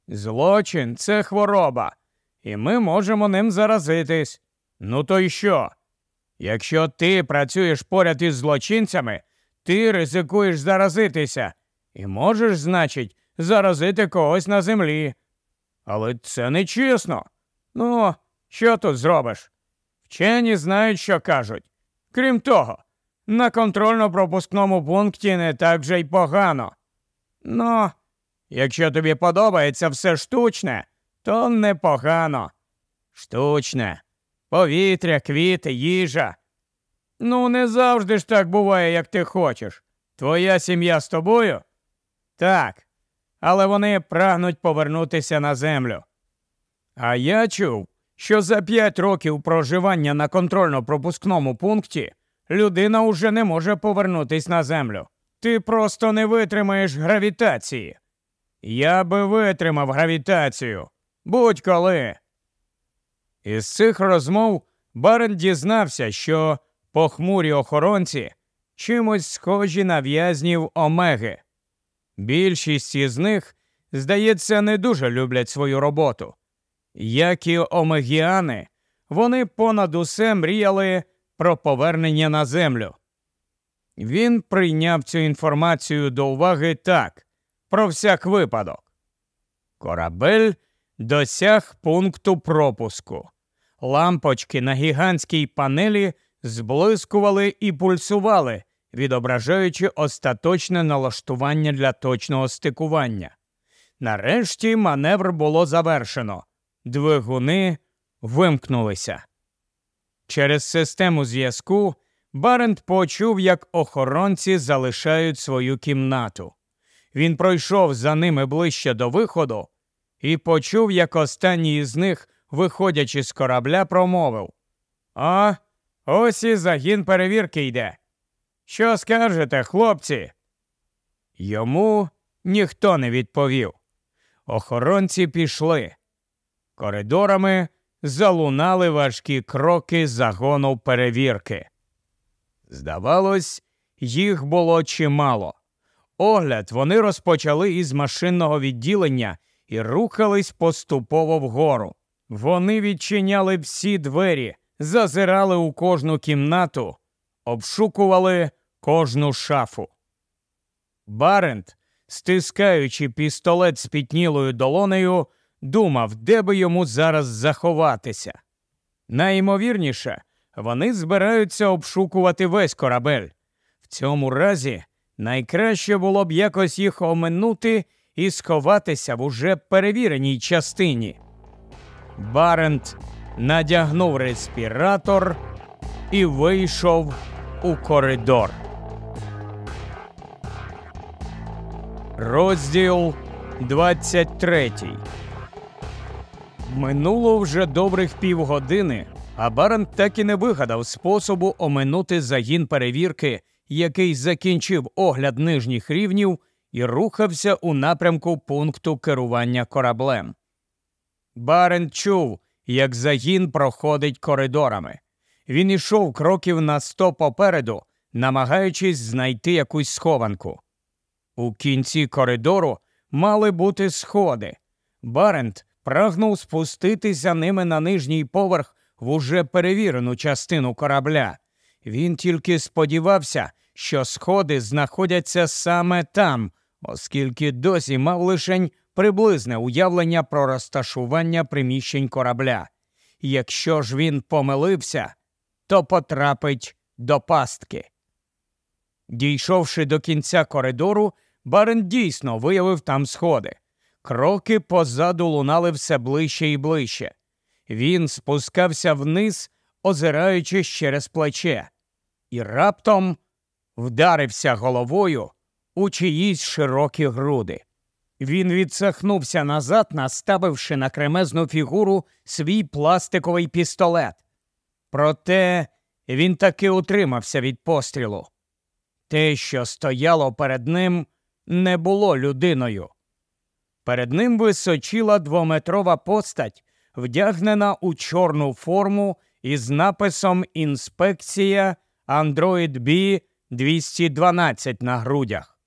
Злочин це хвороба. і ми можемо ним заразитись. Ну то й що? Якщо ти працюєш поряд із злочинцями, ти ризикуєш заразитися і можеш, значить, заразити когось на землі. Але це не чесно. Ну, що тут зробиш? Вчені знають, що кажуть. Крім того, на контрольно-пропускному пункті не так вже й погано. Ну, якщо тобі подобається все штучне, то непогано. Штучне, повітря, квіти, їжа. Ну, не завжди ж так буває, як ти хочеш. Твоя сім'я з тобою? Так, але вони прагнуть повернутися на землю. А я чув, що за п'ять років проживання на контрольно-пропускному пункті людина уже не може повернутися на землю. Ти просто не витримаєш гравітації. Я би витримав гравітацію. Будь-коли. Із цих розмов Барен дізнався, що похмурі охоронці чимось схожі на в'язнів Омеги. Більшість із них, здається, не дуже люблять свою роботу. Як і омегіани, вони понад усе мріяли про повернення на землю. Він прийняв цю інформацію до уваги так, про всяк випадок. Корабель досяг пункту пропуску. Лампочки на гігантській панелі зблискували і пульсували, відображаючи остаточне налаштування для точного стикування. Нарешті маневр було завершено. Двигуни вимкнулися. Через систему зв'язку Барент почув, як охоронці залишають свою кімнату. Він пройшов за ними ближче до виходу і почув, як останній із них, виходячи з корабля, промовив А, ось і загін перевірки йде. Що скажете, хлопці? Йому ніхто не відповів. Охоронці пішли. Коридорами залунали важкі кроки загону перевірки. Здавалось, їх було чимало. Огляд вони розпочали із машинного відділення і рухались поступово вгору. Вони відчиняли всі двері, зазирали у кожну кімнату, обшукували кожну шафу. Барент, стискаючи пістолет з пітнілою долонею, думав, де би йому зараз заховатися. Найімовірніше, вони збираються обшукувати весь корабель. В цьому разі найкраще було б якось їх оминути і сховатися в уже перевіреній частині. Барент надягнув респіратор і вийшов у коридор. Розділ 23 Минуло вже добрих півгодини, а Барент так і не вигадав способу оминути загін перевірки, який закінчив огляд нижніх рівнів і рухався у напрямку пункту керування кораблем. Барент чув, як загін проходить коридорами. Він ішов кроків на сто попереду, намагаючись знайти якусь схованку. У кінці коридору мали бути сходи. Барент прагнув спуститися ними на нижній поверх в уже перевірену частину корабля. Він тільки сподівався, що сходи знаходяться саме там, оскільки досі мав лишень приблизне уявлення про розташування приміщень корабля. Якщо ж він помилився, то потрапить до пастки. Дійшовши до кінця коридору, барен дійсно виявив там сходи. Кроки позаду лунали все ближче і ближче. Він спускався вниз, озираючись через плече, і раптом вдарився головою у чиїсь широкі груди. Він відсахнувся назад, наставивши на кремезну фігуру свій пластиковий пістолет. Проте він таки утримався від пострілу. Те, що стояло перед ним, не було людиною. Перед ним височила двометрова постать, вдягнена у чорну форму із написом Інспекція Android B 212 на грудях.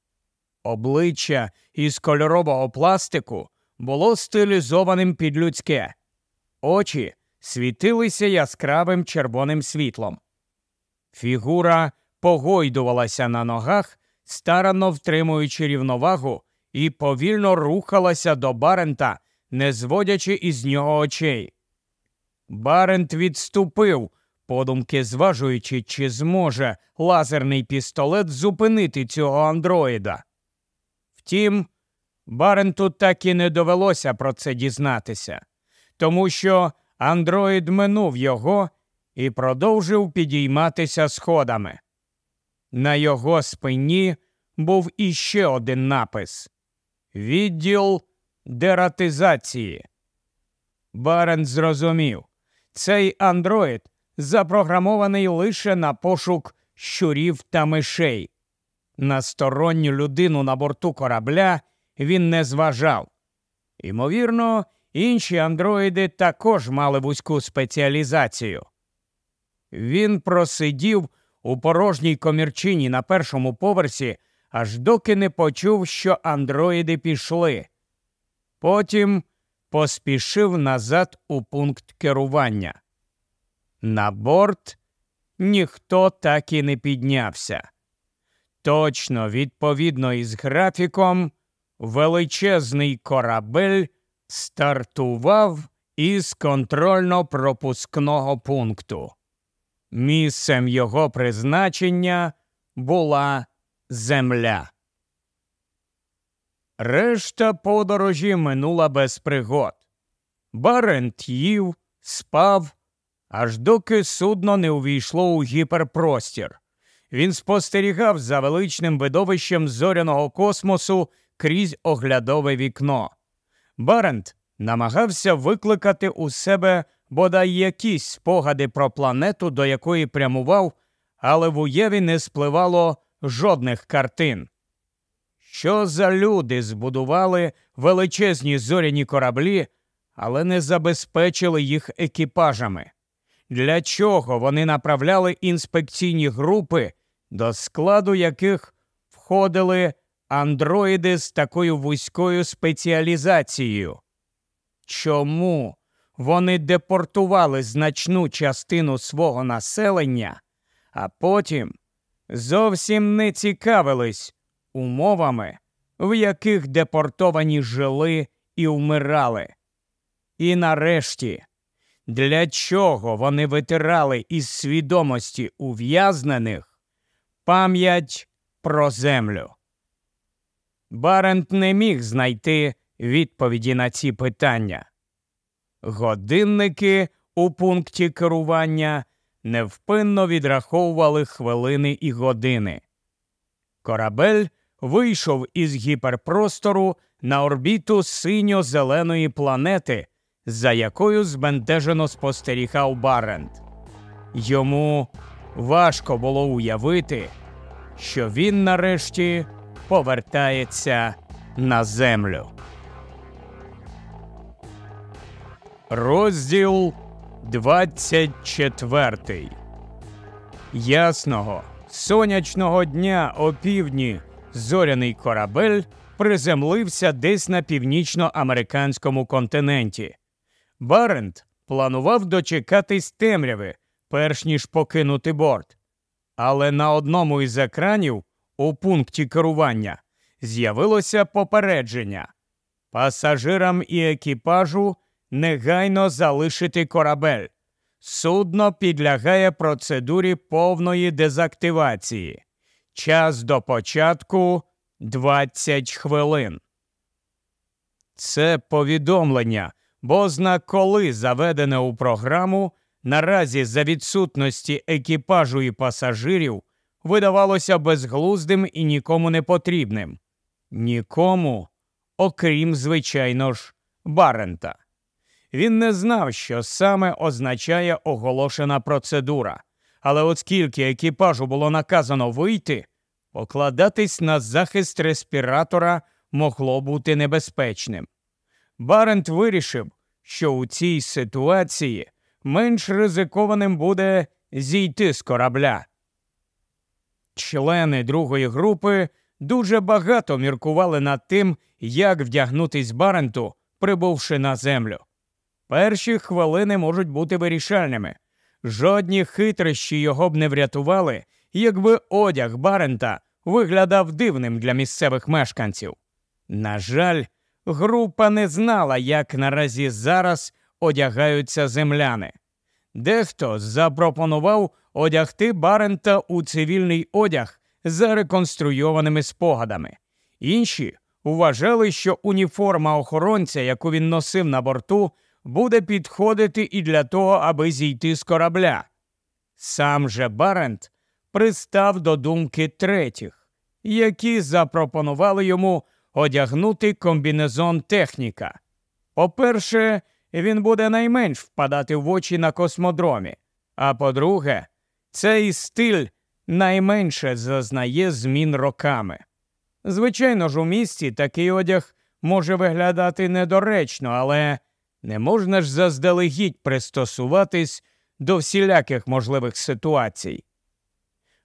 Обличчя із кольорового пластику було стилізованим під людське. очі світилися яскравим червоним світлом. Фігура погойдувалася на ногах, старанно втримуючи рівновагу, і повільно рухалася до Барента, не зводячи із нього очей. Барент відступив, подумки зважуючи, чи зможе лазерний пістолет зупинити цього андроїда. Втім, Баренту так і не довелося про це дізнатися, тому що андроїд минув його і продовжив підійматися сходами. На його спині був іще один напис Відділ дератизації. Барент зрозумів, цей андроїд запрограмований лише на пошук щурів та мишей. На сторонню людину на борту корабля він не зважав. Ймовірно, інші андроїди також мали вузьку спеціалізацію. Він просидів у порожній комірчині на першому поверсі, аж доки не почув, що андроїди пішли. Потім поспішив назад у пункт керування. На борт ніхто так і не піднявся. Точно, відповідно із графіком, величезний корабель стартував із контрольно-пропускного пункту. Місцем його призначення була земля. Решта подорожі минула без пригод. Барент їв, спав, аж доки судно не увійшло у гіперпростір. Він спостерігав за величним видовищем зоряного космосу крізь оглядове вікно. Барент намагався викликати у себе бодай якісь спогади про планету, до якої прямував, але в уяві не спливало жодних картин. Що за люди збудували величезні зоряні кораблі, але не забезпечили їх екіпажами? Для чого вони направляли інспекційні групи, до складу яких входили андроїди з такою вузькою спеціалізацією? Чому вони депортували значну частину свого населення, а потім зовсім не цікавились умовами, в яких депортовані жили і вмирали? І нарешті, для чого вони витирали із свідомості ув'язнених пам'ять про землю? Барент не міг знайти відповіді на ці питання. Годинники у пункті керування невпинно відраховували хвилини і години. Корабель вийшов із гіперпростору на орбіту синьо-зеленої планети, за якою збентежено спостерігав Барент. Йому важко було уявити, що він нарешті повертається на землю. Розділ 24 Ясного сонячного дня опівдні зоряний корабель приземлився десь на північноамериканському континенті. Барент планував дочекатись темряви, перш ніж покинути борт. Але на одному із екранів у пункті керування з'явилося попередження пасажирам і екіпажу негайно залишити корабель. Судно підлягає процедурі повної дезактивації. Час до початку 20 хвилин. Це повідомлення, бо знак коли заведене у програму, наразі за відсутності екіпажу і пасажирів видавалося безглуздим і нікому не потрібним. Нікому, окрім, звичайно ж, Барента. Він не знав, що саме означає оголошена процедура, але оскільки екіпажу було наказано вийти, покладатись на захист респіратора могло бути небезпечним. Барент вирішив, що у цій ситуації менш ризикованим буде зійти з корабля. Члени другої групи дуже багато міркували над тим, як вдягнутись Баренту, прибувши на землю. Перші хвилини можуть бути вирішальними. Жодні хитрощі його б не врятували, якби одяг Барента виглядав дивним для місцевих мешканців. На жаль, група не знала, як наразі зараз одягаються земляни. Дехто запропонував одягти Барента у цивільний одяг за реконструйованими спогадами. Інші вважали, що уніформа охоронця, яку він носив на борту, буде підходити і для того, аби зійти з корабля. Сам же Барент пристав до думки третіх, які запропонували йому одягнути комбінезон техніка. По-перше, він буде найменш впадати в очі на космодромі. А по-друге, цей стиль найменше зазнає змін роками. Звичайно ж, у місті такий одяг може виглядати недоречно, але не можна ж заздалегідь пристосуватись до всіляких можливих ситуацій.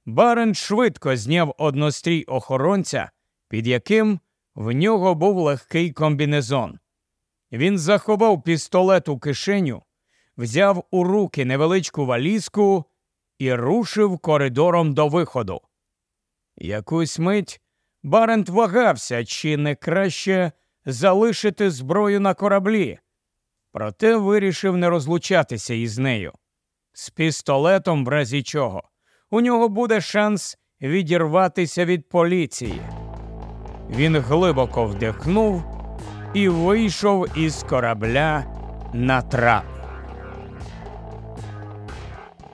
Барен швидко зняв однострій охоронця, під яким в нього був легкий комбінезон. Він заховав пістолет у кишеню, взяв у руки невеличку валізку і рушив коридором до виходу. Якусь мить Барент вагався, чи не краще залишити зброю на кораблі, проте вирішив не розлучатися із нею. З пістолетом, в разі чого, у нього буде шанс відірватися від поліції. Він глибоко вдихнув і вийшов із корабля на трап.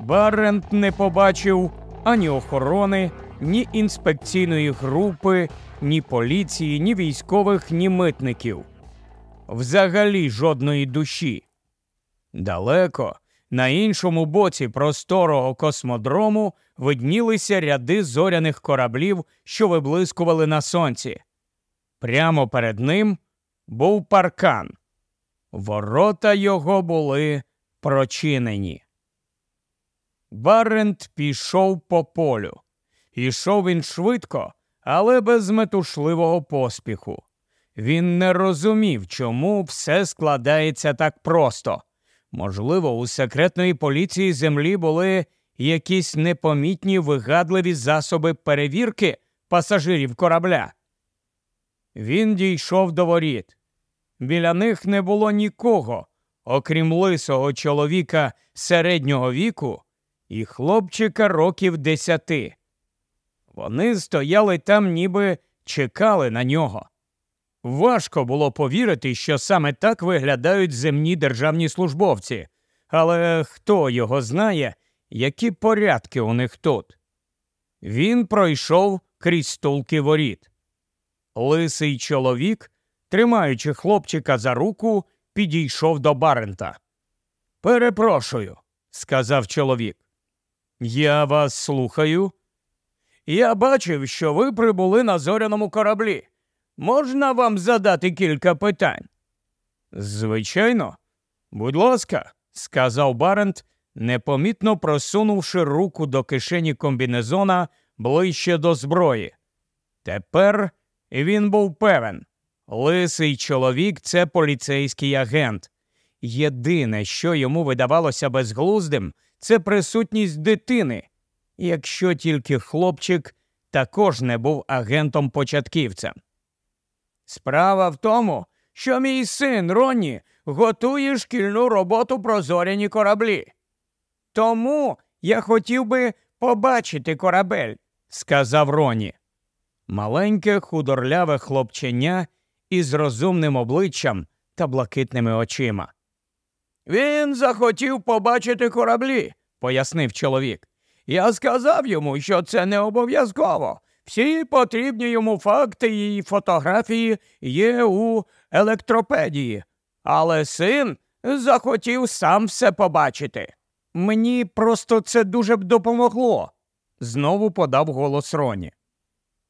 Барент не побачив ані охорони, ні інспекційної групи, ні поліції, ні військових, ні митників. Взагалі жодної душі. Далеко, на іншому боці просторого космодрому виднілися ряди зоряних кораблів, що виблискували на сонці. Прямо перед ним був паркан. Ворота його були прочинені. Барент пішов по полю. Ішов він швидко, але без метушливого поспіху. Він не розумів, чому все складається так просто. Можливо, у секретної поліції землі були якісь непомітні вигадливі засоби перевірки пасажирів корабля. Він дійшов до воріт. Біля них не було нікого, окрім лисого чоловіка середнього віку і хлопчика років десяти. Вони стояли там, ніби чекали на нього. Важко було повірити, що саме так виглядають земні державні службовці, але хто його знає, які порядки у них тут. Він пройшов крізь стулки воріт. Лисий чоловік, тримаючи хлопчика за руку, підійшов до Барента. Перепрошую, сказав чоловік. Я вас слухаю. Я бачив, що ви прибули на зоряному кораблі. Можна вам задати кілька питань? Звичайно, будь ласка, сказав Барент, непомітно просунувши руку до кишені комбінезона ближче до зброї. Тепер він був певен лисий чоловік це поліцейський агент. Єдине, що йому видавалося безглуздим, це присутність дитини, якщо тільки хлопчик також не був агентом початківцем. Справа в тому, що мій син Ронні готує шкільну роботу про зоряні кораблі. Тому я хотів би побачити корабель, сказав Роні. Маленьке худорляве хлопченя із розумним обличчям та блакитними очима. Він захотів побачити кораблі, пояснив чоловік. Я сказав йому, що це не обов'язково. Всі потрібні йому факти і фотографії є у електропедії, але син захотів сам все побачити. Мені просто це дуже б допомогло, знову подав голос Роні.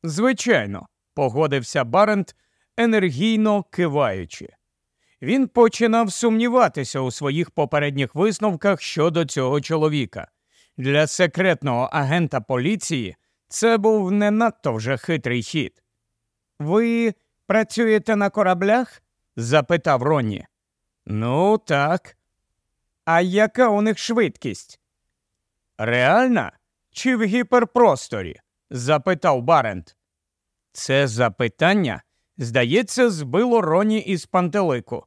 Звичайно, погодився Барент, енергійно киваючи. Він починав сумніватися у своїх попередніх висновках щодо цього чоловіка. Для секретного агента поліції це був не надто вже хитрий хід. Ви працюєте на кораблях? запитав Ронні. Ну, так. А яка у них швидкість? Реальна чи в гіперпросторі? запитав Барент. Це запитання, здається, збило Роні із пантелику.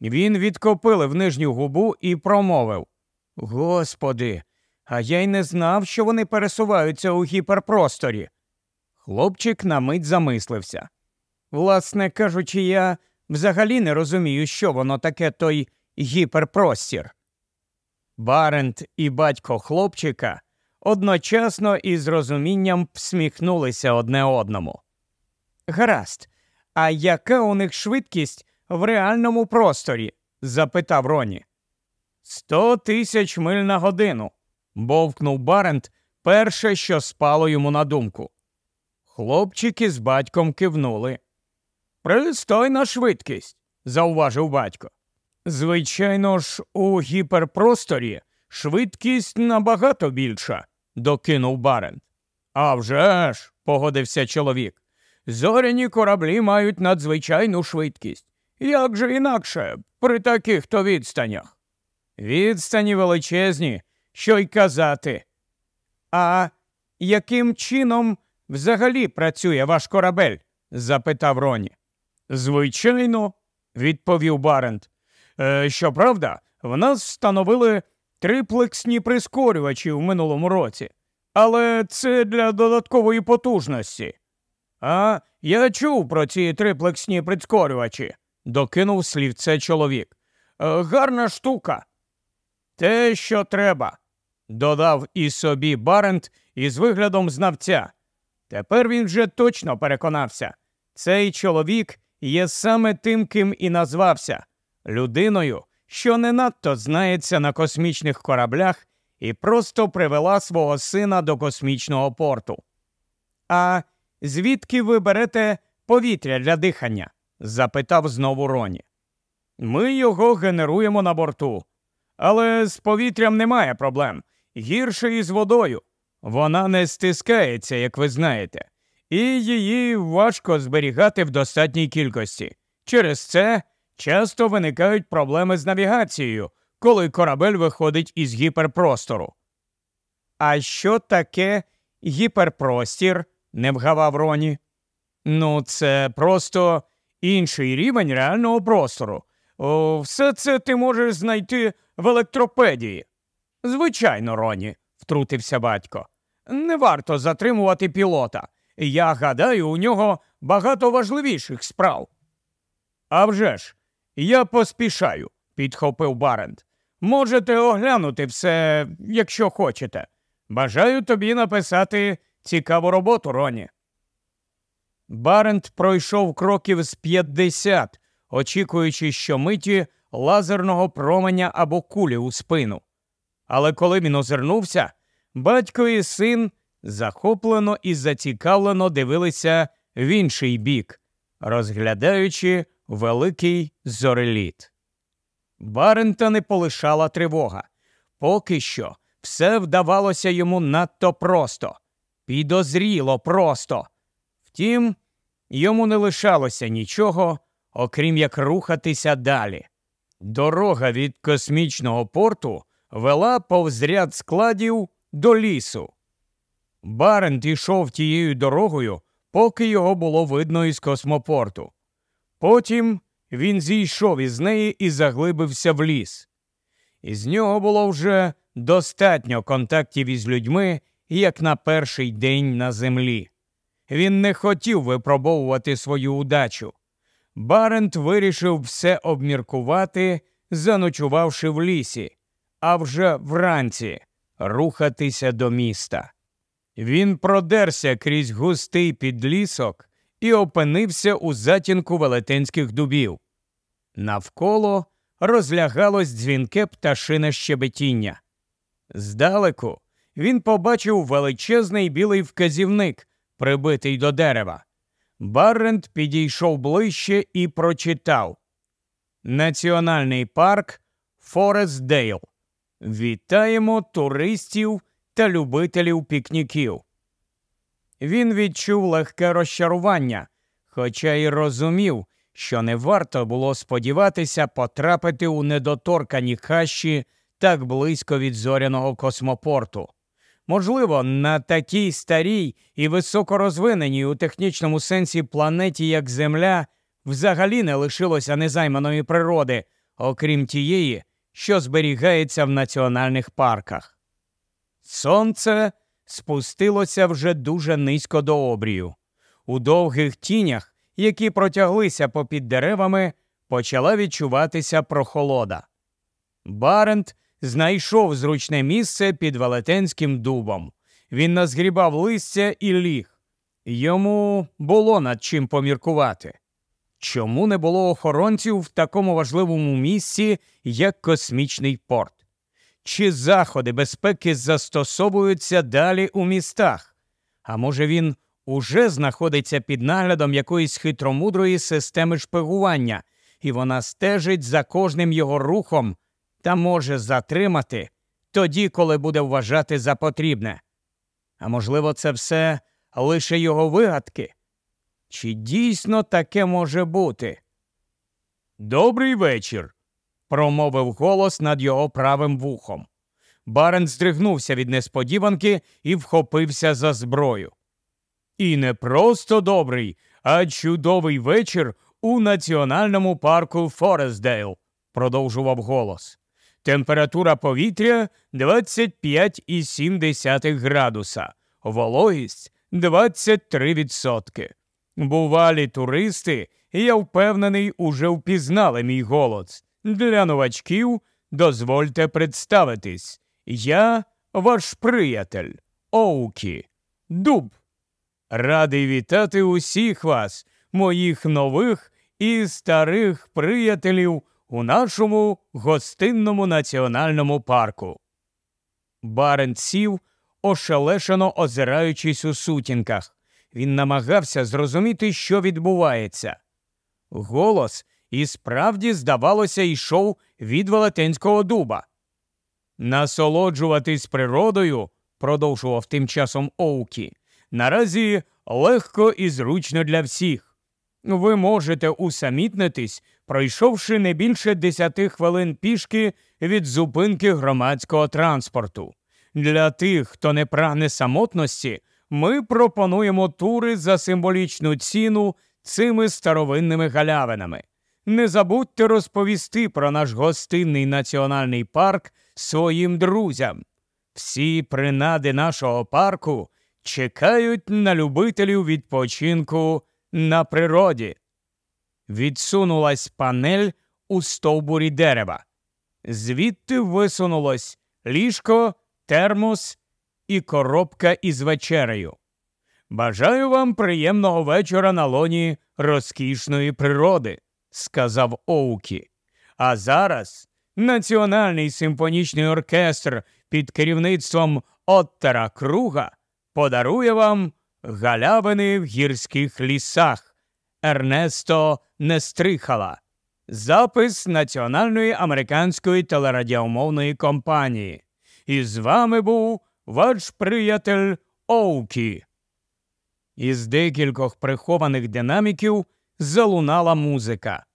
Він відкопилив нижню губу і промовив Господи, а я й не знав, що вони пересуваються у гіперпросторі. Хлопчик на мить замислився. Власне кажучи, я взагалі не розумію, що воно таке той гіперпростір. Барент і батько хлопчика одночасно із розумінням всміхнулися одне одному. Гаразд, а яка у них швидкість в реальному просторі? запитав Роні. Сто тисяч миль на годину, бовкнув Барент перше, що спало йому на думку. Хлопчики з батьком кивнули. Пристойна швидкість, зауважив батько. Звичайно ж, у гіперпросторі швидкість набагато більша, докинув Барент. «А вже ж», – погодився чоловік. Зоряні кораблі мають надзвичайну швидкість. Як же інакше при таких то відстанях? Відстані величезні, що й казати. А яким чином взагалі працює ваш корабель? запитав Роні. Звичайно, відповів Барент. «Е, Щоправда, в нас встановили триплексні прискорювачі в минулому році, але це для додаткової потужності. А я чув про ці триплексні прискорювачі, докинув слівце чоловік. «Е, гарна штука. Те, що треба, додав і собі Барент із виглядом знавця. Тепер він вже точно переконався. Цей чоловік є саме тим, ким і назвався людиною, що не надто знається на космічних кораблях і просто привела свого сина до космічного порту. А звідки ви берете повітря для дихання? запитав знову Роні. Ми його генеруємо на борту. Але з повітрям немає проблем. Гірше із водою. Вона не стискається, як ви знаєте, і її важко зберігати в достатній кількості. Через це часто виникають проблеми з навігацією, коли корабель виходить із гіперпростору. А що таке гіперпростір? Не вгавав Роні. Ну, це просто інший рівень реального простору. О, Все це ти можеш знайти в електропедії. Звичайно, Роні, втрутився батько. Не варто затримувати пілота. Я гадаю, у нього багато важливіших справ. «А вже ж, я поспішаю, підхопив Барент. Можете оглянути все, якщо хочете. Бажаю тобі написати цікаву роботу, Роні. Барент пройшов кроків з 50, очікуючи, що миті лазерного променя або кулі у спину. Але коли він озирнувся, батько і син захоплено і зацікавлено дивилися в інший бік, розглядаючи великий зореліт. Барента не полишала тривога. Поки що все вдавалося йому надто просто, підозріло просто. Втім, йому не лишалося нічого, окрім як рухатися далі. Дорога від космічного порту вела повз ряд складів до лісу. Барент йшов тією дорогою, поки його було видно із космопорту. Потім він зійшов із неї і заглибився в ліс. Із нього було вже достатньо контактів із людьми, як на перший день на землі. Він не хотів випробовувати свою удачу. Барент вирішив все обміркувати, заночувавши в лісі, а вже вранці рухатися до міста. Він продерся крізь густий підлісок і опинився у затінку велетенських дубів. Навколо розлягалось дзвінке пташине щебетіння. Здалеку він побачив величезний білий вказівник, прибитий до дерева. Баррент підійшов ближче і прочитав Національний парк Форест Дейл. Вітаємо туристів та любителів пікніків. Він відчув легке розчарування, хоча й розумів, що не варто було сподіватися потрапити у недоторкані хащі так близько від зоряного космопорту. Можливо, на такій старій і високорозвиненій у технічному сенсі планеті, як Земля, взагалі не лишилося незайманої природи, окрім тієї, що зберігається в національних парках. Сонце спустилося вже дуже низько до обрію. У довгих тінях, які протяглися попід деревами, почала відчуватися прохолода. Барент знайшов зручне місце під велетенським дубом. Він назгрібав листя і ліг. Йому було над чим поміркувати. Чому не було охоронців в такому важливому місці, як космічний порт? Чи заходи безпеки застосовуються далі у містах? А може він уже знаходиться під наглядом якоїсь хитромудрої системи шпигування, і вона стежить за кожним його рухом та може затримати тоді, коли буде вважати за потрібне. А можливо, це все лише його вигадки? Чи дійсно таке може бути? Добрий вечір, промовив голос над його правим вухом. Барен здригнувся від несподіванки і вхопився за зброю. І не просто добрий, а чудовий вечір у національному парку Форестдейл, продовжував голос. Температура повітря 25,7 градуса, вологість 23%. Бувалі туристи, я впевнений, уже впізнали мій голос. Для новачків дозвольте представитись. Я ваш приятель, Оукі, Дуб. Радий вітати усіх вас, моїх нових і старих приятелів у нашому гостинному національному парку. Барент сів, ошелешено озираючись у сутінках. Він намагався зрозуміти, що відбувається. Голос і справді, здавалося, йшов від велетенського дуба. Насолоджуватись природою, продовжував тим часом Оукі, наразі легко і зручно для всіх. Ви можете усамітнитись, пройшовши не більше десяти хвилин пішки від зупинки громадського транспорту. Для тих, хто не прагне самотності, ми пропонуємо тури за символічну ціну цими старовинними галявинами. Не забудьте розповісти про наш гостинний національний парк своїм друзям. Всі принади нашого парку чекають на любителів відпочинку на природі. Відсунулась панель у стовбурі дерева. Звідти висунулось ліжко, термос і коробка із вечерею. Бажаю вам приємного вечора на лоні розкішної природи, сказав Оукі. А зараз Національний симфонічний оркестр під керівництвом Оттера Круга подарує вам галявини в гірських лісах Ернесто Нестрихала, запис Національної американської телерадіомовної компанії. І з вами був ваш приятель Оукі. Із декількох прихованих динаміків залунала музика.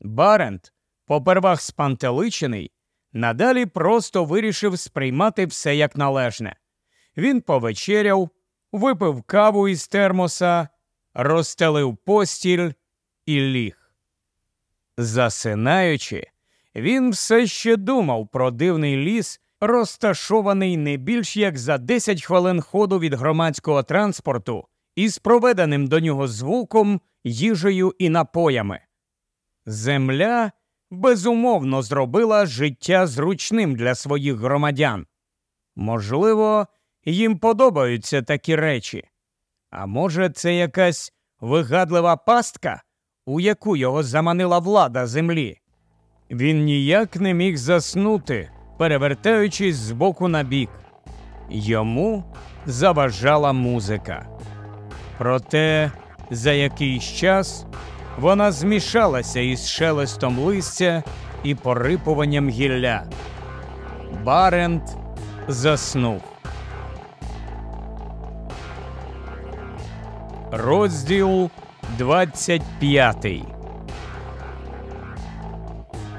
Барент, попервах спантеличений, надалі просто вирішив сприймати все як належне. Він повечеряв, випив каву із термоса, розстелив постіль і ліг. Засинаючи, він все ще думав про дивний ліс, розташований не більш як за 10 хвилин ходу від громадського транспорту із проведеним до нього звуком, їжею і напоями. Земля безумовно зробила життя зручним для своїх громадян. Можливо, їм подобаються такі речі. А може, це якась вигадлива пастка, у яку його заманила влада землі. Він ніяк не міг заснути, перевертаючись з боку на бік. Йому заважала музика. Проте за якийсь час вона змішалася із шелестом листя і порипуванням гілля. Барент заснув. Розділ 25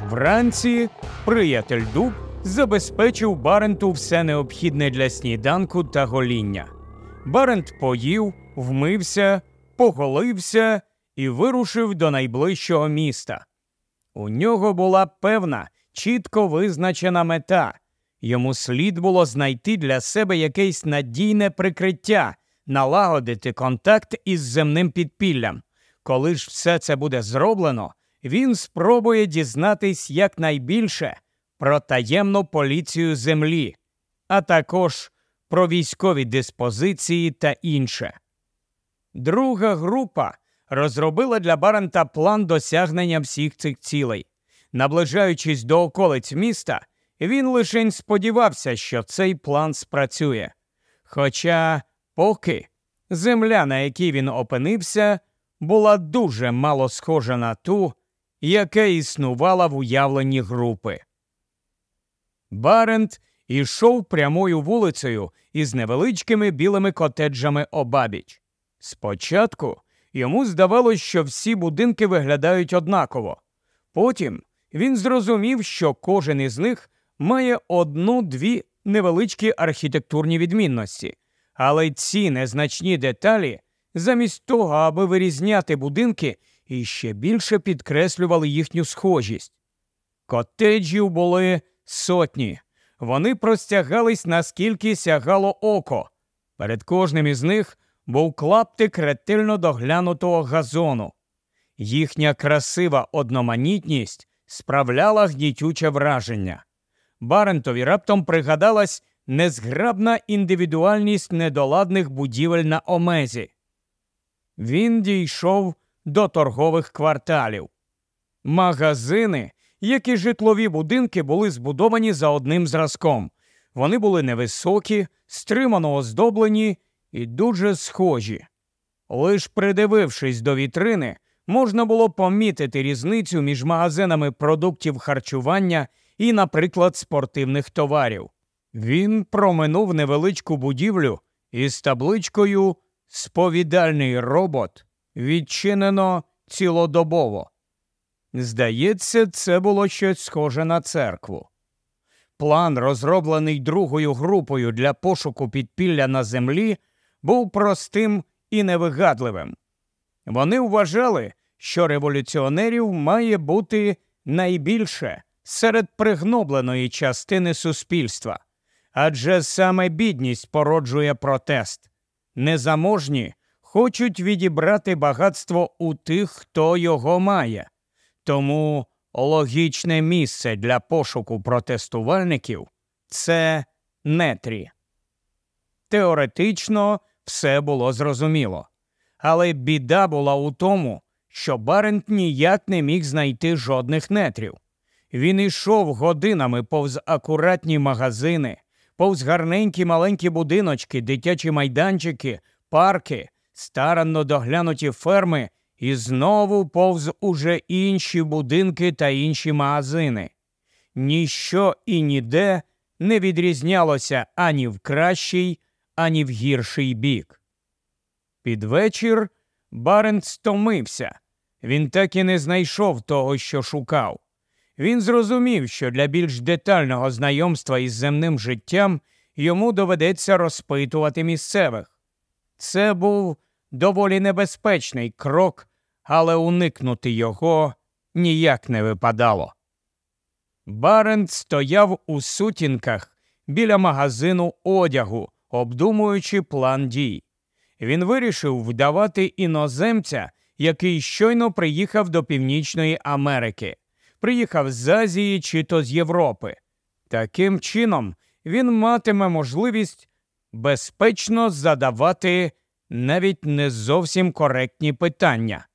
Вранці приятель Дуб забезпечив Баренту все необхідне для сніданку та гоління. Барент поїв, вмився, поголився і вирушив до найближчого міста. У нього була певна, чітко визначена мета. Йому слід було знайти для себе якесь надійне прикриття, налагодити контакт із земним підпіллям. Коли ж все це буде зроблено, він спробує дізнатись якнайбільше про таємну поліцію землі, а також про військові диспозиції та інше. Друга група розробила для Барента план досягнення всіх цих цілей. Наближаючись до околиць міста, він лише сподівався, що цей план спрацює. Хоча поки земля, на якій він опинився, була дуже мало схожа на ту, яка існувала в уявленні групи. Барент ішов прямою вулицею із невеличкими білими котеджами обабіч. Спочатку йому здавалось, що всі будинки виглядають однаково. Потім він зрозумів, що кожен із них має одну-дві невеличкі архітектурні відмінності, але ці незначні деталі, замість того, аби вирізняти будинки, іще більше підкреслювали їхню схожість. Котеджів були сотні. Вони простягались наскільки сягало око. Перед кожним із них був клаптик ретельно доглянутого газону. Їхня красива одноманітність справляла гнітюче враження. Барентові раптом пригадалась незграбна індивідуальність недоладних будівель на омезі. Він дійшов до торгових кварталів. Магазини, як і житлові будинки, були збудовані за одним зразком. Вони були невисокі, стримано оздоблені і дуже схожі. Лиш придивившись до вітрини, можна було помітити різницю між магазинами продуктів харчування і, наприклад, спортивних товарів. Він проминув невеличку будівлю із табличкою Сповідальний робот відчинено цілодобово. Здається, це було щось схоже на церкву. План, розроблений другою групою для пошуку підпілля на землі, був простим і невигадливим. Вони вважали, що революціонерів має бути найбільше серед пригнобленої частини суспільства, адже саме бідність породжує протест. Незаможні хочуть відібрати багатство у тих, хто його має. Тому логічне місце для пошуку протестувальників це нетрі. Теоретично все було зрозуміло, але біда була у тому, що Барент ніяк не міг знайти жодних нетрів. Він йшов годинами повз акуратні магазини, повз гарненькі маленькі будиночки, дитячі майданчики, парки, старанно доглянуті ферми і знову повз уже інші будинки та інші магазини. Ніщо і ніде не відрізнялося ані в кращий, ані в гірший бік. Під вечір Барент стомився. Він так і не знайшов того, що шукав. Він зрозумів, що для більш детального знайомства із земним життям йому доведеться розпитувати місцевих. Це був доволі небезпечний крок, але уникнути його ніяк не випадало. Барент стояв у сутінках біля магазину одягу, обдумуючи план дій. Він вирішив вдавати іноземця, який щойно приїхав до Північної Америки, приїхав з Азії чи то з Європи. Таким чином він матиме можливість безпечно задавати навіть не зовсім коректні питання.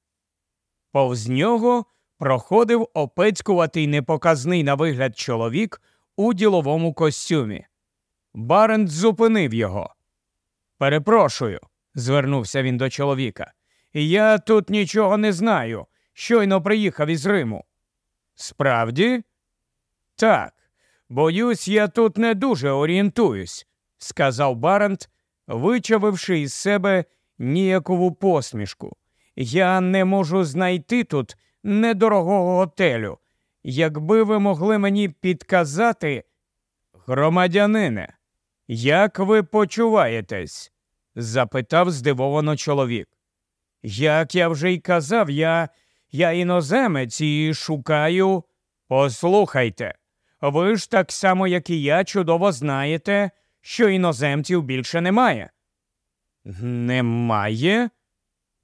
Повз нього проходив опецькуватий непоказний на вигляд чоловік у діловому костюмі. Барент зупинив його. Перепрошую, звернувся він до чоловіка. Я тут нічого не знаю. Щойно приїхав із Риму. Справді? Так. Боюсь, я тут не дуже орієнтуюсь, сказав Барент, вичавивши із себе ніякову посмішку. Я не можу знайти тут недорогого готелю. якби ви могли мені підказати, громадянине, як ви почуваєтесь? запитав здивовано чоловік. Як я вже й казав, я я іноземець і шукаю. Послухайте, ви ж так само, як і я, чудово знаєте, що іноземців більше немає. Немає?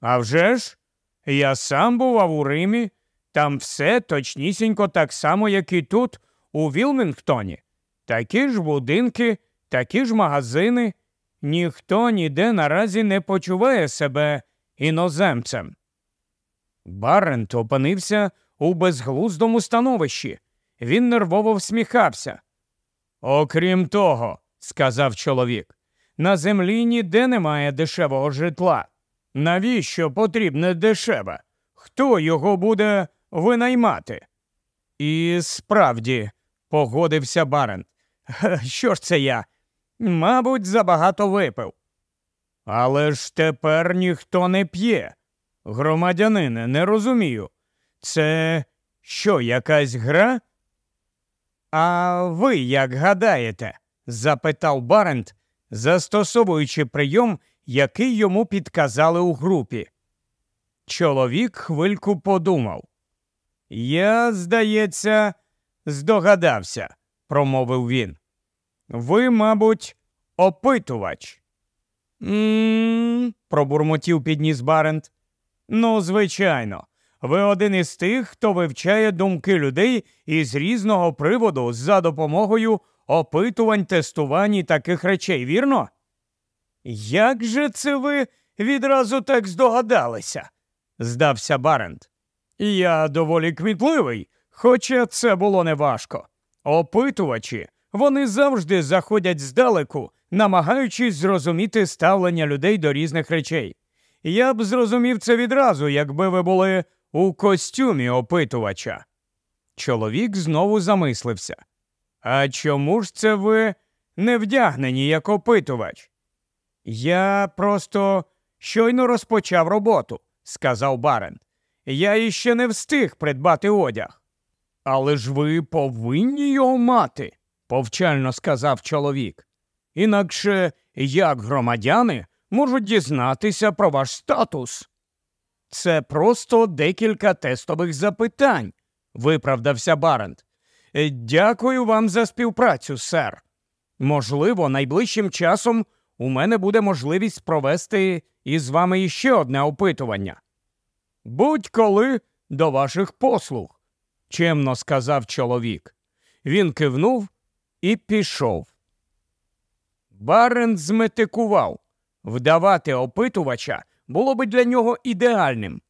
А вже ж? Я сам бував у Римі, там все точнісінько так само, як і тут, у Вілмінгтоні. Такі ж будинки, такі ж магазини. Ніхто ніде наразі не почуває себе іноземцем. Барент опинився у безглуздому становищі. Він нервово всміхався. Окрім того, сказав чоловік, на землі ніде немає дешевого житла. Навіщо потрібне дешеве? Хто його буде винаймати? І справді, погодився Барент. Що ж це я? Мабуть, забагато випив. Але ж тепер ніхто не п'є. Громадянине, не розумію. Це що, якась гра? А ви як гадаєте? запитав Барент, застосовуючи прийом, який йому підказали у групі. Чоловік хвильку подумав. Я, здається, здогадався, промовив він. Ви, мабуть, опитувач. «М-м-м», пробурмотів підніс Барент. Ну, звичайно, ви один із тих, хто вивчає думки людей із різного приводу за допомогою опитувань, тестувань і таких речей, вірно? Як же це ви відразу так здогадалися? здався Барент. Я доволі кмітливий, хоча це було неважко. Опитувачі, вони завжди заходять здалеку, намагаючись зрозуміти ставлення людей до різних речей. Я б зрозумів це відразу, якби ви були у костюмі опитувача. Чоловік знову замислився. А чому ж це ви не вдягнені як опитувач? Я просто щойно розпочав роботу, сказав Барен. Я іще не встиг придбати одяг. Але ж ви повинні його мати, повчально сказав чоловік. Інакше як громадяни можуть дізнатися про ваш статус. Це просто декілька тестових запитань, виправдався Барент. «Е, дякую вам за співпрацю, сер. Можливо, найближчим часом у мене буде можливість провести із вами іще одне опитування. Будь-коли до ваших послуг, чемно сказав чоловік. Він кивнув і пішов. Барент зметикував. Вдавати опитувача було б для нього ідеальним.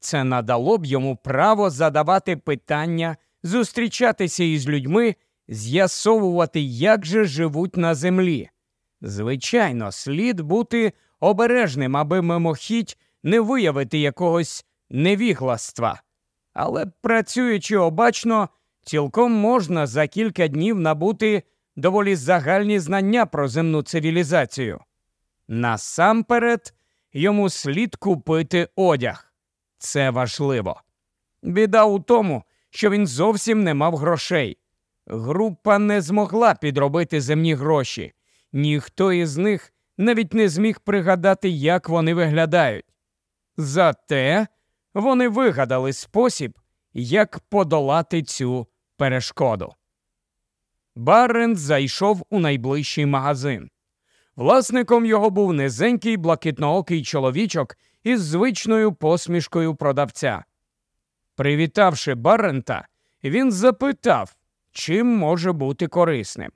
Це надало б йому право задавати питання, зустрічатися із людьми, з'ясовувати, як же живуть на землі. Звичайно, слід бути обережним, аби мимохідь не виявити якогось невігластва. Але працюючи обачно, цілком можна за кілька днів набути доволі загальні знання про земну цивілізацію. Насамперед, йому слід купити одяг. Це важливо. Біда у тому, що він зовсім не мав грошей. Група не змогла підробити земні гроші. Ніхто із них навіть не зміг пригадати, як вони виглядають. Зате вони вигадали спосіб, як подолати цю перешкоду. Барен зайшов у найближчий магазин. Власником його був низенький блакитноокий чоловічок із звичною посмішкою продавця. Привітавши Баррента, він запитав, чим може бути корисним.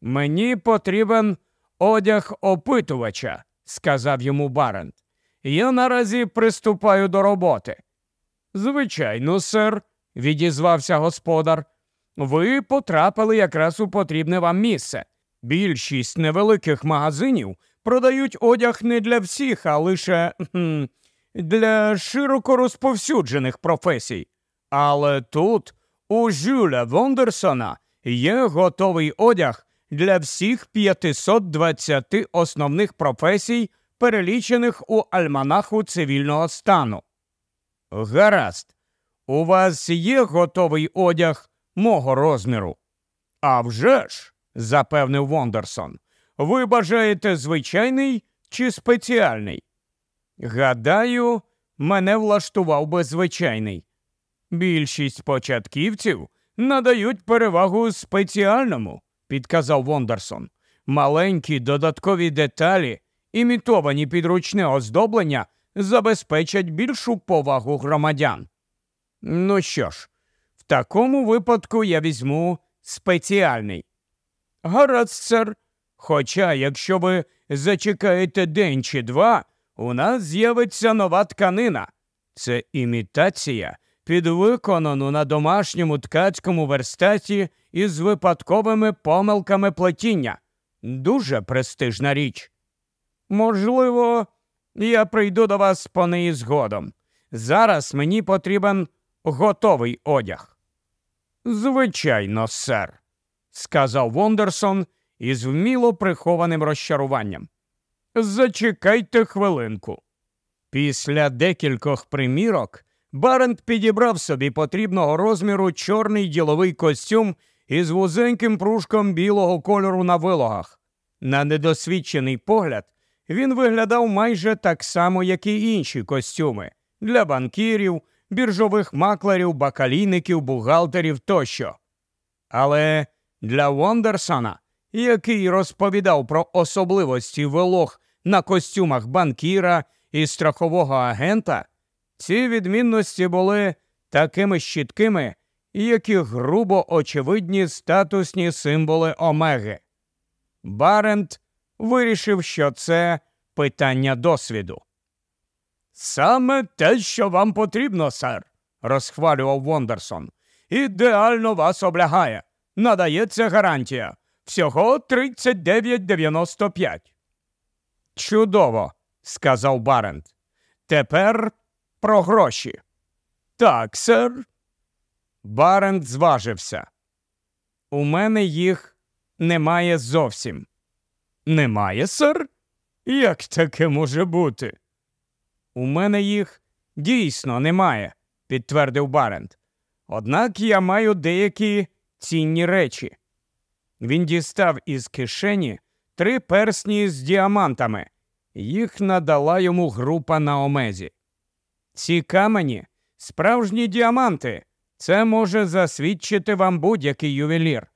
Мені потрібен одяг опитувача, сказав йому Барент. Я наразі приступаю до роботи. Звичайно, сер, відізвався господар. Ви потрапили якраз у потрібне вам місце. Більшість невеликих магазинів продають одяг не для всіх, а лише для широко розповсюджених професій. Але тут у Жюля Вондерсона є готовий одяг для всіх 520 основних професій, перелічених у альманаху цивільного стану. Гаразд, у вас є готовий одяг мого розміру? «А вже ж», – запевнив Вондерсон. Ви бажаєте звичайний чи спеціальний? Гадаю, мене влаштував би звичайний. Більшість початківців надають перевагу спеціальному, підказав Вондерсон. Маленькі додаткові деталі, імітовані підручне оздоблення, забезпечать більшу повагу громадян. Ну що ж, в такому випадку я візьму спеціальний. Гаразд, сер. Хоча, якщо ви зачекаєте день чи два, у нас з'явиться нова тканина. Це імітація, підвиконану на домашньому ткацькому верстаті із випадковими помилками плетіння. Дуже престижна річ. Можливо, я прийду до вас по неї згодом. Зараз мені потрібен готовий одяг. Звичайно, сер, сказав Вондерсон із вміло прихованим розчаруванням. Зачекайте хвилинку. Після декількох примірок Барент підібрав собі потрібного розміру чорний діловий костюм із вузеньким пружком білого кольору на вилогах. На недосвідчений погляд він виглядав майже так само, як і інші костюми для банкірів, біржових маклерів, бакалійників, бухгалтерів тощо. Але для Вондерсона, який розповідав про особливості вилог на костюмах банкіра і страхового агента, ці відмінності були такими щіткими, які грубо очевидні статусні символи Омеги. Барент вирішив, що це питання досвіду. Саме те, що вам потрібно, сер, розхвалював Вондерсон. Ідеально вас облягає. Надається гарантія. Всього 39,95. Чудово, сказав Барент. Тепер про гроші. Так, сер. Барент зважився. У мене їх немає зовсім. Немає, сер? Як таке може бути? У мене їх дійсно немає, підтвердив Барент. Однак я маю деякі цінні речі. Він дістав із кишені три персні з діамантами. Їх надала йому група на омезі. Ці камені справжні діаманти. Це може засвідчити вам будь-який ювелір.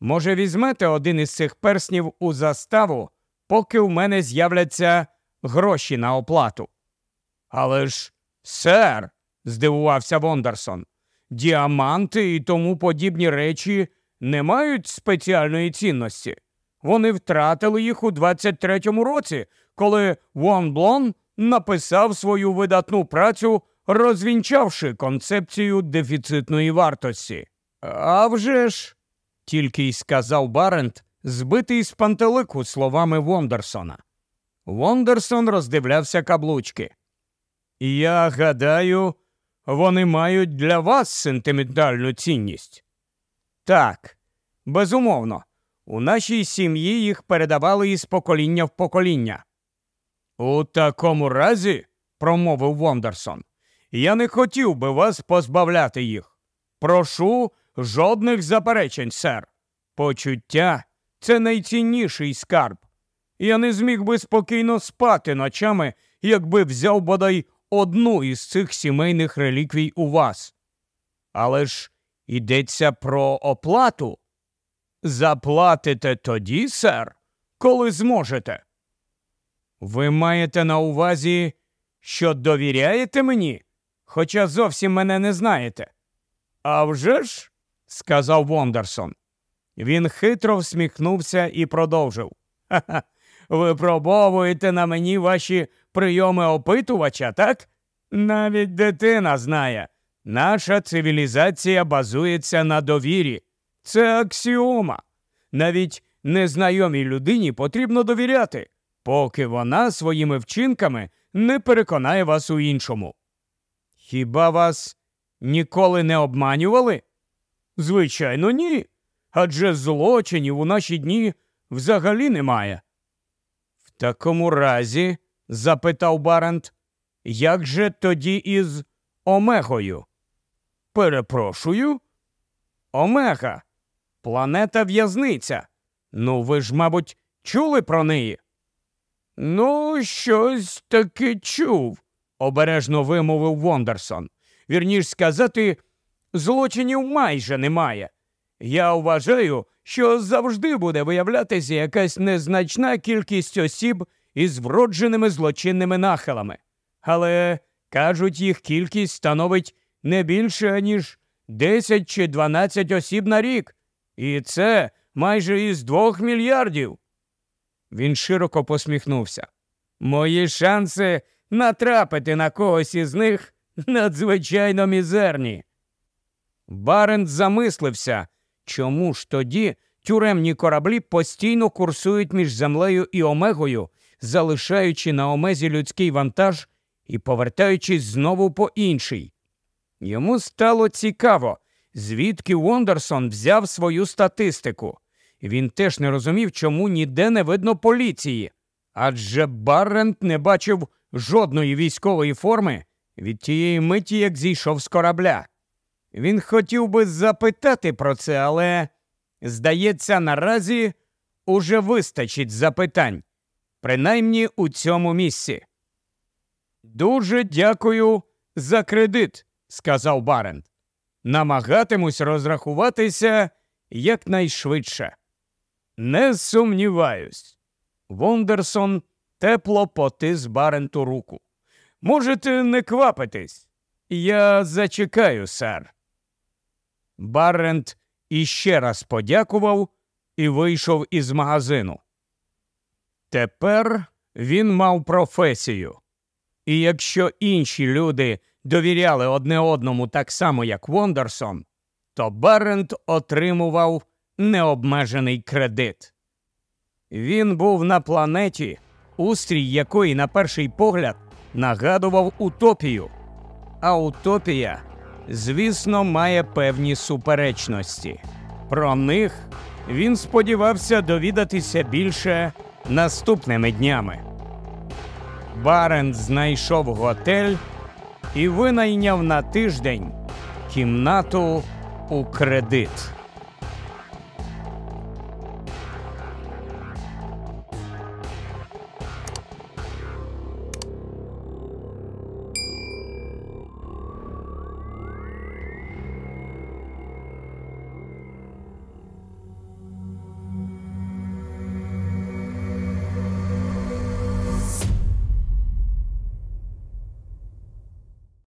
Може, візьмете один із цих перснів у заставу, поки в мене з'являться гроші на оплату. Але ж, сер, здивувався Вондерсон, діаманти і тому подібні речі не мають спеціальної цінності. Вони втратили їх у 23-му році, коли Вон Блон написав свою видатну працю, розвінчавши концепцію дефіцитної вартості. «А вже ж!» – тільки й сказав Барент, збитий з пантелику словами Вондерсона. Вондерсон роздивлявся каблучки. Я гадаю, вони мають для вас сентиментальну цінність. Так, безумовно, у нашій сім'ї їх передавали із покоління в покоління. У такому разі, промовив Вондерсон, я не хотів би вас позбавляти їх. Прошу жодних заперечень, сер. Почуття це найцінніший скарб. Я не зміг би спокійно спати ночами, якби взяв бодай одну із цих сімейних реліквій у вас. Але ж йдеться про оплату. Заплатите тоді, сер, коли зможете. Ви маєте на увазі, що довіряєте мені, хоча зовсім мене не знаєте. «А вже ж», – сказав Вондерсон. Він хитро всміхнувся і продовжив. «Ха-ха, Випробовуєте на мені ваші прийоми опитувача, так? Навіть дитина знає. Наша цивілізація базується на довірі. Це аксіома. Навіть незнайомій людині потрібно довіряти, поки вона своїми вчинками не переконає вас у іншому. Хіба вас ніколи не обманювали? Звичайно, ні. Адже злочинів у наші дні взагалі немає. В такому разі, запитав Барент, як же тоді із Омегою? Перепрошую. Омега. Планета в'язниця. Ну, ви ж, мабуть, чули про неї? Ну, щось таки чув, обережно вимовив Вондерсон. Вірніш сказати, злочинів майже немає. Я вважаю, що завжди буде виявлятися якась незначна кількість осіб із вродженими злочинними нахилами. Але, кажуть, їх кількість становить не більше, ніж 10 чи 12 осіб на рік. І це майже із двох мільярдів. Він широко посміхнувся. Мої шанси натрапити на когось із них надзвичайно мізерні. Барент замислився, чому ж тоді тюремні кораблі постійно курсують між землею і омегою, залишаючи на омезі людський вантаж і повертаючись знову по інший. Йому стало цікаво, звідки Вондерсон взяв свою статистику. Він теж не розумів, чому ніде не видно поліції. Адже Баррент не бачив жодної військової форми від тієї миті, як зійшов з корабля. Він хотів би запитати про це, але, здається, наразі уже вистачить запитань, принаймні у цьому місці. Дуже дякую за кредит, сказав Барент. Намагатимусь розрахуватися якнайшвидше. Не сумніваюсь. Вондерсон тепло потис Баренту руку. Можете не квапитись. Я зачекаю, сер. Барент іще раз подякував і вийшов із магазину. Тепер він мав професію. І якщо інші люди довіряли одне одному так само, як Вондерсон, то Барент отримував необмежений кредит. Він був на планеті, устрій якої, на перший погляд, нагадував утопію. А утопія, звісно, має певні суперечності. Про них він сподівався довідатися більше наступними днями. Барен знайшов готель і винайняв на тиждень кімнату у кредит.